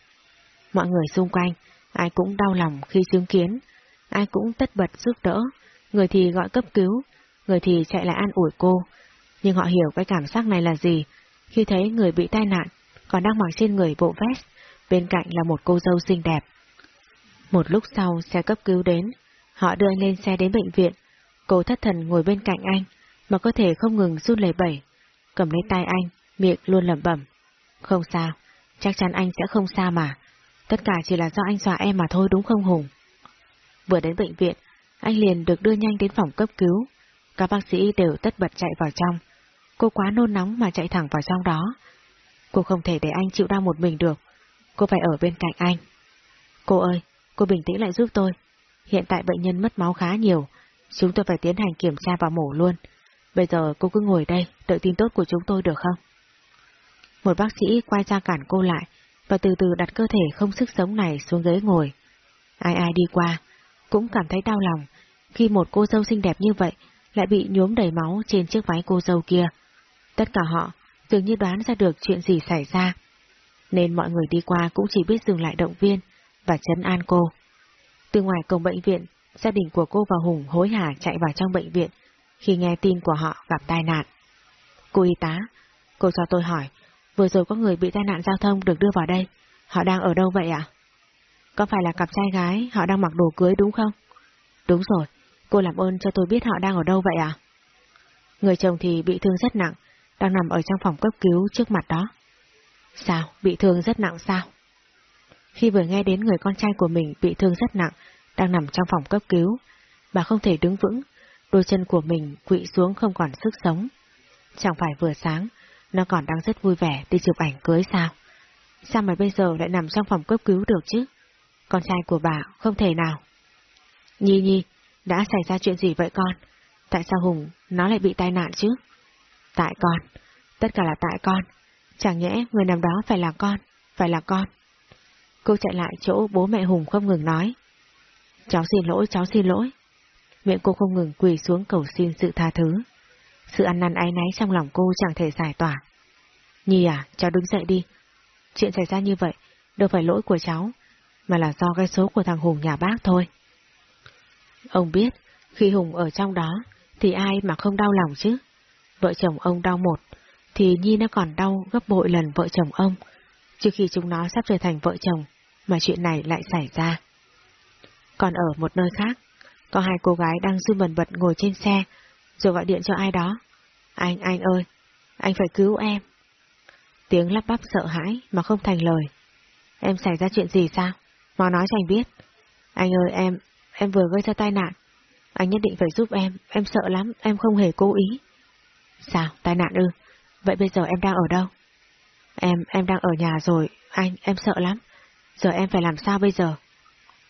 Mọi người xung quanh, ai cũng đau lòng khi chứng kiến, ai cũng tất bật giúp đỡ, người thì gọi cấp cứu, người thì chạy lại an ủi cô. Nhưng họ hiểu cái cảm giác này là gì, khi thấy người bị tai nạn, còn đang mặc trên người bộ vest, bên cạnh là một cô dâu xinh đẹp. Một lúc sau xe cấp cứu đến, họ đưa anh lên xe đến bệnh viện, Cô thất thần ngồi bên cạnh anh, mà có thể không ngừng run lẩy bẩy, cầm lấy tay anh, miệng luôn lẩm bẩm. Không sao, chắc chắn anh sẽ không sao mà. Tất cả chỉ là do anh dọa em mà thôi đúng không Hùng? Vừa đến bệnh viện, anh liền được đưa nhanh đến phòng cấp cứu. Các bác sĩ đều tất bật chạy vào trong. Cô quá nôn nóng mà chạy thẳng vào trong đó. Cô không thể để anh chịu đau một mình được. Cô phải ở bên cạnh anh. Cô ơi, cô bình tĩnh lại giúp tôi. Hiện tại bệnh nhân mất máu khá nhiều. Chúng tôi phải tiến hành kiểm tra và mổ luôn. Bây giờ cô cứ ngồi đây, đợi tin tốt của chúng tôi được không? Một bác sĩ quay ra cản cô lại và từ từ đặt cơ thể không sức sống này xuống ghế ngồi. Ai ai đi qua, cũng cảm thấy đau lòng khi một cô dâu xinh đẹp như vậy lại bị nhuốm đầy máu trên chiếc váy cô dâu kia. Tất cả họ dường như đoán ra được chuyện gì xảy ra, nên mọi người đi qua cũng chỉ biết dừng lại động viên và chấn an cô. Từ ngoài cổng bệnh viện, gia đình của cô và Hùng hối hả chạy vào trong bệnh viện khi nghe tin của họ gặp tai nạn. Cô y tá, cô cho tôi hỏi, vừa rồi có người bị tai nạn giao thông được đưa vào đây, họ đang ở đâu vậy ạ? Có phải là cặp trai gái họ đang mặc đồ cưới đúng không? Đúng rồi, cô làm ơn cho tôi biết họ đang ở đâu vậy à? Người chồng thì bị thương rất nặng, đang nằm ở trong phòng cấp cứu trước mặt đó. Sao? Bị thương rất nặng sao? Khi vừa nghe đến người con trai của mình bị thương rất nặng, đang nằm trong phòng cấp cứu, bà không thể đứng vững, đôi chân của mình quỵ xuống không còn sức sống. Chẳng phải vừa sáng, nó còn đang rất vui vẻ đi chụp ảnh cưới sao? Sao mà bây giờ lại nằm trong phòng cấp cứu được chứ? Con trai của bà không thể nào. Nhi Nhi, đã xảy ra chuyện gì vậy con? Tại sao Hùng nó lại bị tai nạn chứ? Tại con, tất cả là tại con. Chẳng nhẽ người nằm đó phải là con, phải là con. Cô chạy lại chỗ bố mẹ Hùng không ngừng nói. Cháu xin lỗi, cháu xin lỗi. Miệng cô không ngừng quỳ xuống cầu xin sự tha thứ. Sự ăn năn áy náy trong lòng cô chẳng thể giải tỏa. Nhi à, cháu đứng dậy đi. Chuyện xảy ra như vậy, đâu phải lỗi của cháu, mà là do cái số của thằng Hùng nhà bác thôi. Ông biết, khi Hùng ở trong đó, thì ai mà không đau lòng chứ? Vợ chồng ông đau một, thì Nhi nó còn đau gấp bội lần vợ chồng ông, trước khi chúng nó sắp trở thành vợ chồng, mà chuyện này lại xảy ra. Còn ở một nơi khác, có hai cô gái đang dư bần bật ngồi trên xe, rồi gọi điện cho ai đó. Anh, anh ơi, anh phải cứu em. Tiếng lắp bắp sợ hãi mà không thành lời. Em xảy ra chuyện gì sao? Mau nói cho anh biết. Anh ơi, em, em vừa gây ra tai nạn. Anh nhất định phải giúp em, em sợ lắm, em không hề cố ý. Sao, tai nạn ư? Vậy bây giờ em đang ở đâu? Em, em đang ở nhà rồi, anh, em sợ lắm. Giờ em phải làm sao bây giờ?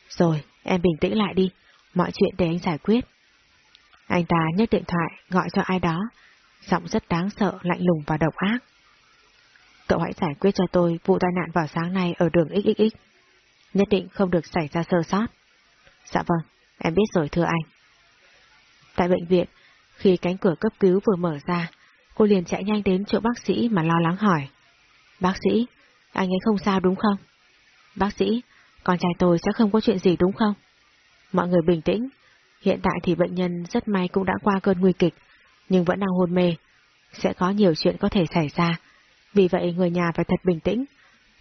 Rồi, em bình tĩnh lại đi, mọi chuyện để anh giải quyết. Anh ta nhấc điện thoại gọi cho ai đó, giọng rất đáng sợ, lạnh lùng và độc ác. Cậu hãy giải quyết cho tôi vụ tai nạn vào sáng nay ở đường XXX. Nhất định không được xảy ra sơ sót. Dạ vâng, em biết rồi thưa anh. Tại bệnh viện, khi cánh cửa cấp cứu vừa mở ra, cô liền chạy nhanh đến chỗ bác sĩ mà lo lắng hỏi. Bác sĩ, anh ấy không sao đúng không? Bác sĩ, con trai tôi sẽ không có chuyện gì đúng không? Mọi người bình tĩnh, hiện tại thì bệnh nhân rất may cũng đã qua cơn nguy kịch, nhưng vẫn đang hôn mê. Sẽ có nhiều chuyện có thể xảy ra, vì vậy người nhà phải thật bình tĩnh,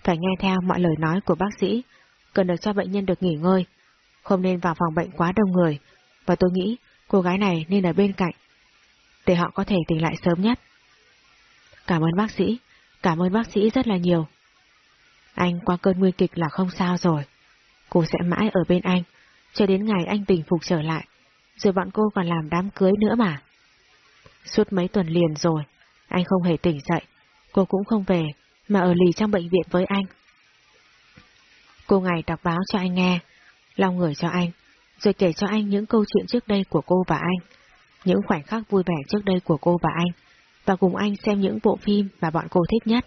phải nghe theo mọi lời nói của bác sĩ, cần được cho bệnh nhân được nghỉ ngơi, không nên vào phòng bệnh quá đông người, và tôi nghĩ cô gái này nên ở bên cạnh, để họ có thể tỉnh lại sớm nhất. Cảm ơn bác sĩ, cảm ơn bác sĩ rất là nhiều. Anh qua cơn nguy kịch là không sao rồi, cô sẽ mãi ở bên anh, cho đến ngày anh bình phục trở lại, rồi bọn cô còn làm đám cưới nữa mà. Suốt mấy tuần liền rồi, anh không hề tỉnh dậy, cô cũng không về, mà ở lì trong bệnh viện với anh. Cô ngày đọc báo cho anh nghe, lau người cho anh, rồi kể cho anh những câu chuyện trước đây của cô và anh, những khoảnh khắc vui vẻ trước đây của cô và anh, và cùng anh xem những bộ phim mà bọn cô thích nhất.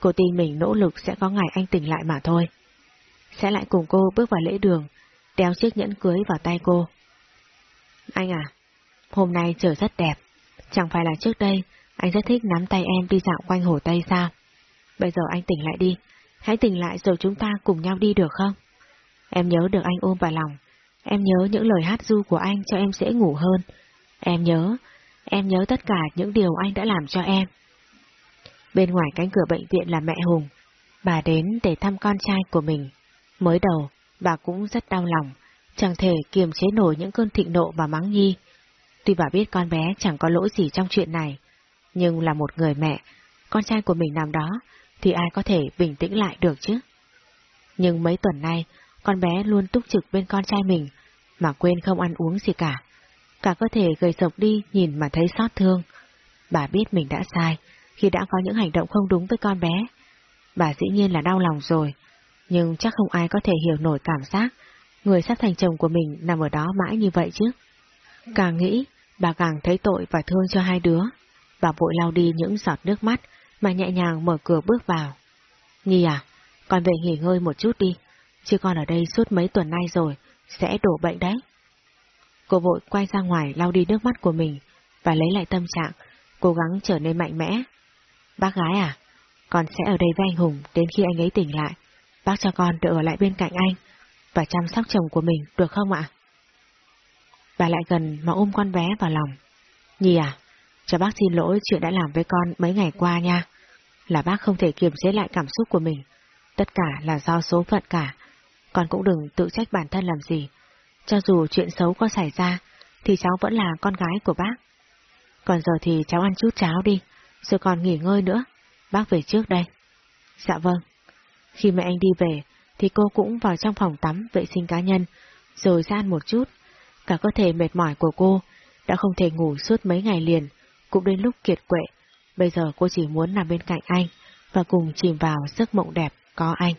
Cô tin mình nỗ lực sẽ có ngày anh tỉnh lại mà thôi. Sẽ lại cùng cô bước vào lễ đường, đeo chiếc nhẫn cưới vào tay cô. Anh à, hôm nay trời rất đẹp, chẳng phải là trước đây anh rất thích nắm tay em đi dạo quanh hồ Tây sao? Bây giờ anh tỉnh lại đi, hãy tỉnh lại rồi chúng ta cùng nhau đi được không? Em nhớ được anh ôm vào lòng, em nhớ những lời hát du của anh cho em dễ ngủ hơn. Em nhớ, em nhớ tất cả những điều anh đã làm cho em. Bên ngoài cánh cửa bệnh viện là mẹ Hùng, bà đến để thăm con trai của mình. Mới đầu, bà cũng rất đau lòng, chẳng thể kiềm chế nổi những cơn thịnh nộ và mắng nhi, Tuy bà biết con bé chẳng có lỗi gì trong chuyện này, nhưng là một người mẹ, con trai của mình nằm đó, thì ai có thể bình tĩnh lại được chứ? Nhưng mấy tuần nay, con bé luôn túc trực bên con trai mình, mà quên không ăn uống gì cả. Cả cơ thể gầy sộc đi nhìn mà thấy xót thương. Bà biết mình đã sai, khi đã có những hành động không đúng với con bé. Bà dĩ nhiên là đau lòng rồi, nhưng chắc không ai có thể hiểu nổi cảm giác người sắp thành chồng của mình nằm ở đó mãi như vậy chứ. Càng nghĩ, bà càng thấy tội và thương cho hai đứa. Bà vội lau đi những giọt nước mắt mà nhẹ nhàng mở cửa bước vào. Nhi à, con về nghỉ ngơi một chút đi, chứ con ở đây suốt mấy tuần nay rồi, sẽ đổ bệnh đấy. Cô vội quay ra ngoài lau đi nước mắt của mình và lấy lại tâm trạng, cố gắng trở nên mạnh mẽ. Bác gái à, con sẽ ở đây với anh Hùng đến khi anh ấy tỉnh lại. Bác cho con được ở lại bên cạnh anh và chăm sóc chồng của mình được không ạ? Bà lại gần mà ôm con bé vào lòng. Nhi à, cho bác xin lỗi chuyện đã làm với con mấy ngày qua nha. Là bác không thể kiềm chế lại cảm xúc của mình. Tất cả là do số phận cả. Con cũng đừng tự trách bản thân làm gì. Cho dù chuyện xấu có xảy ra, thì cháu vẫn là con gái của bác. Còn giờ thì cháu ăn chút cháo đi, rồi còn nghỉ ngơi nữa. Bác về trước đây. Dạ vâng. Khi mẹ anh đi về, thì cô cũng vào trong phòng tắm vệ sinh cá nhân, rồi ra ăn một chút. Cả cơ thể mệt mỏi của cô đã không thể ngủ suốt mấy ngày liền, cũng đến lúc kiệt quệ. Bây giờ cô chỉ muốn nằm bên cạnh anh và cùng chìm vào giấc mộng đẹp có anh.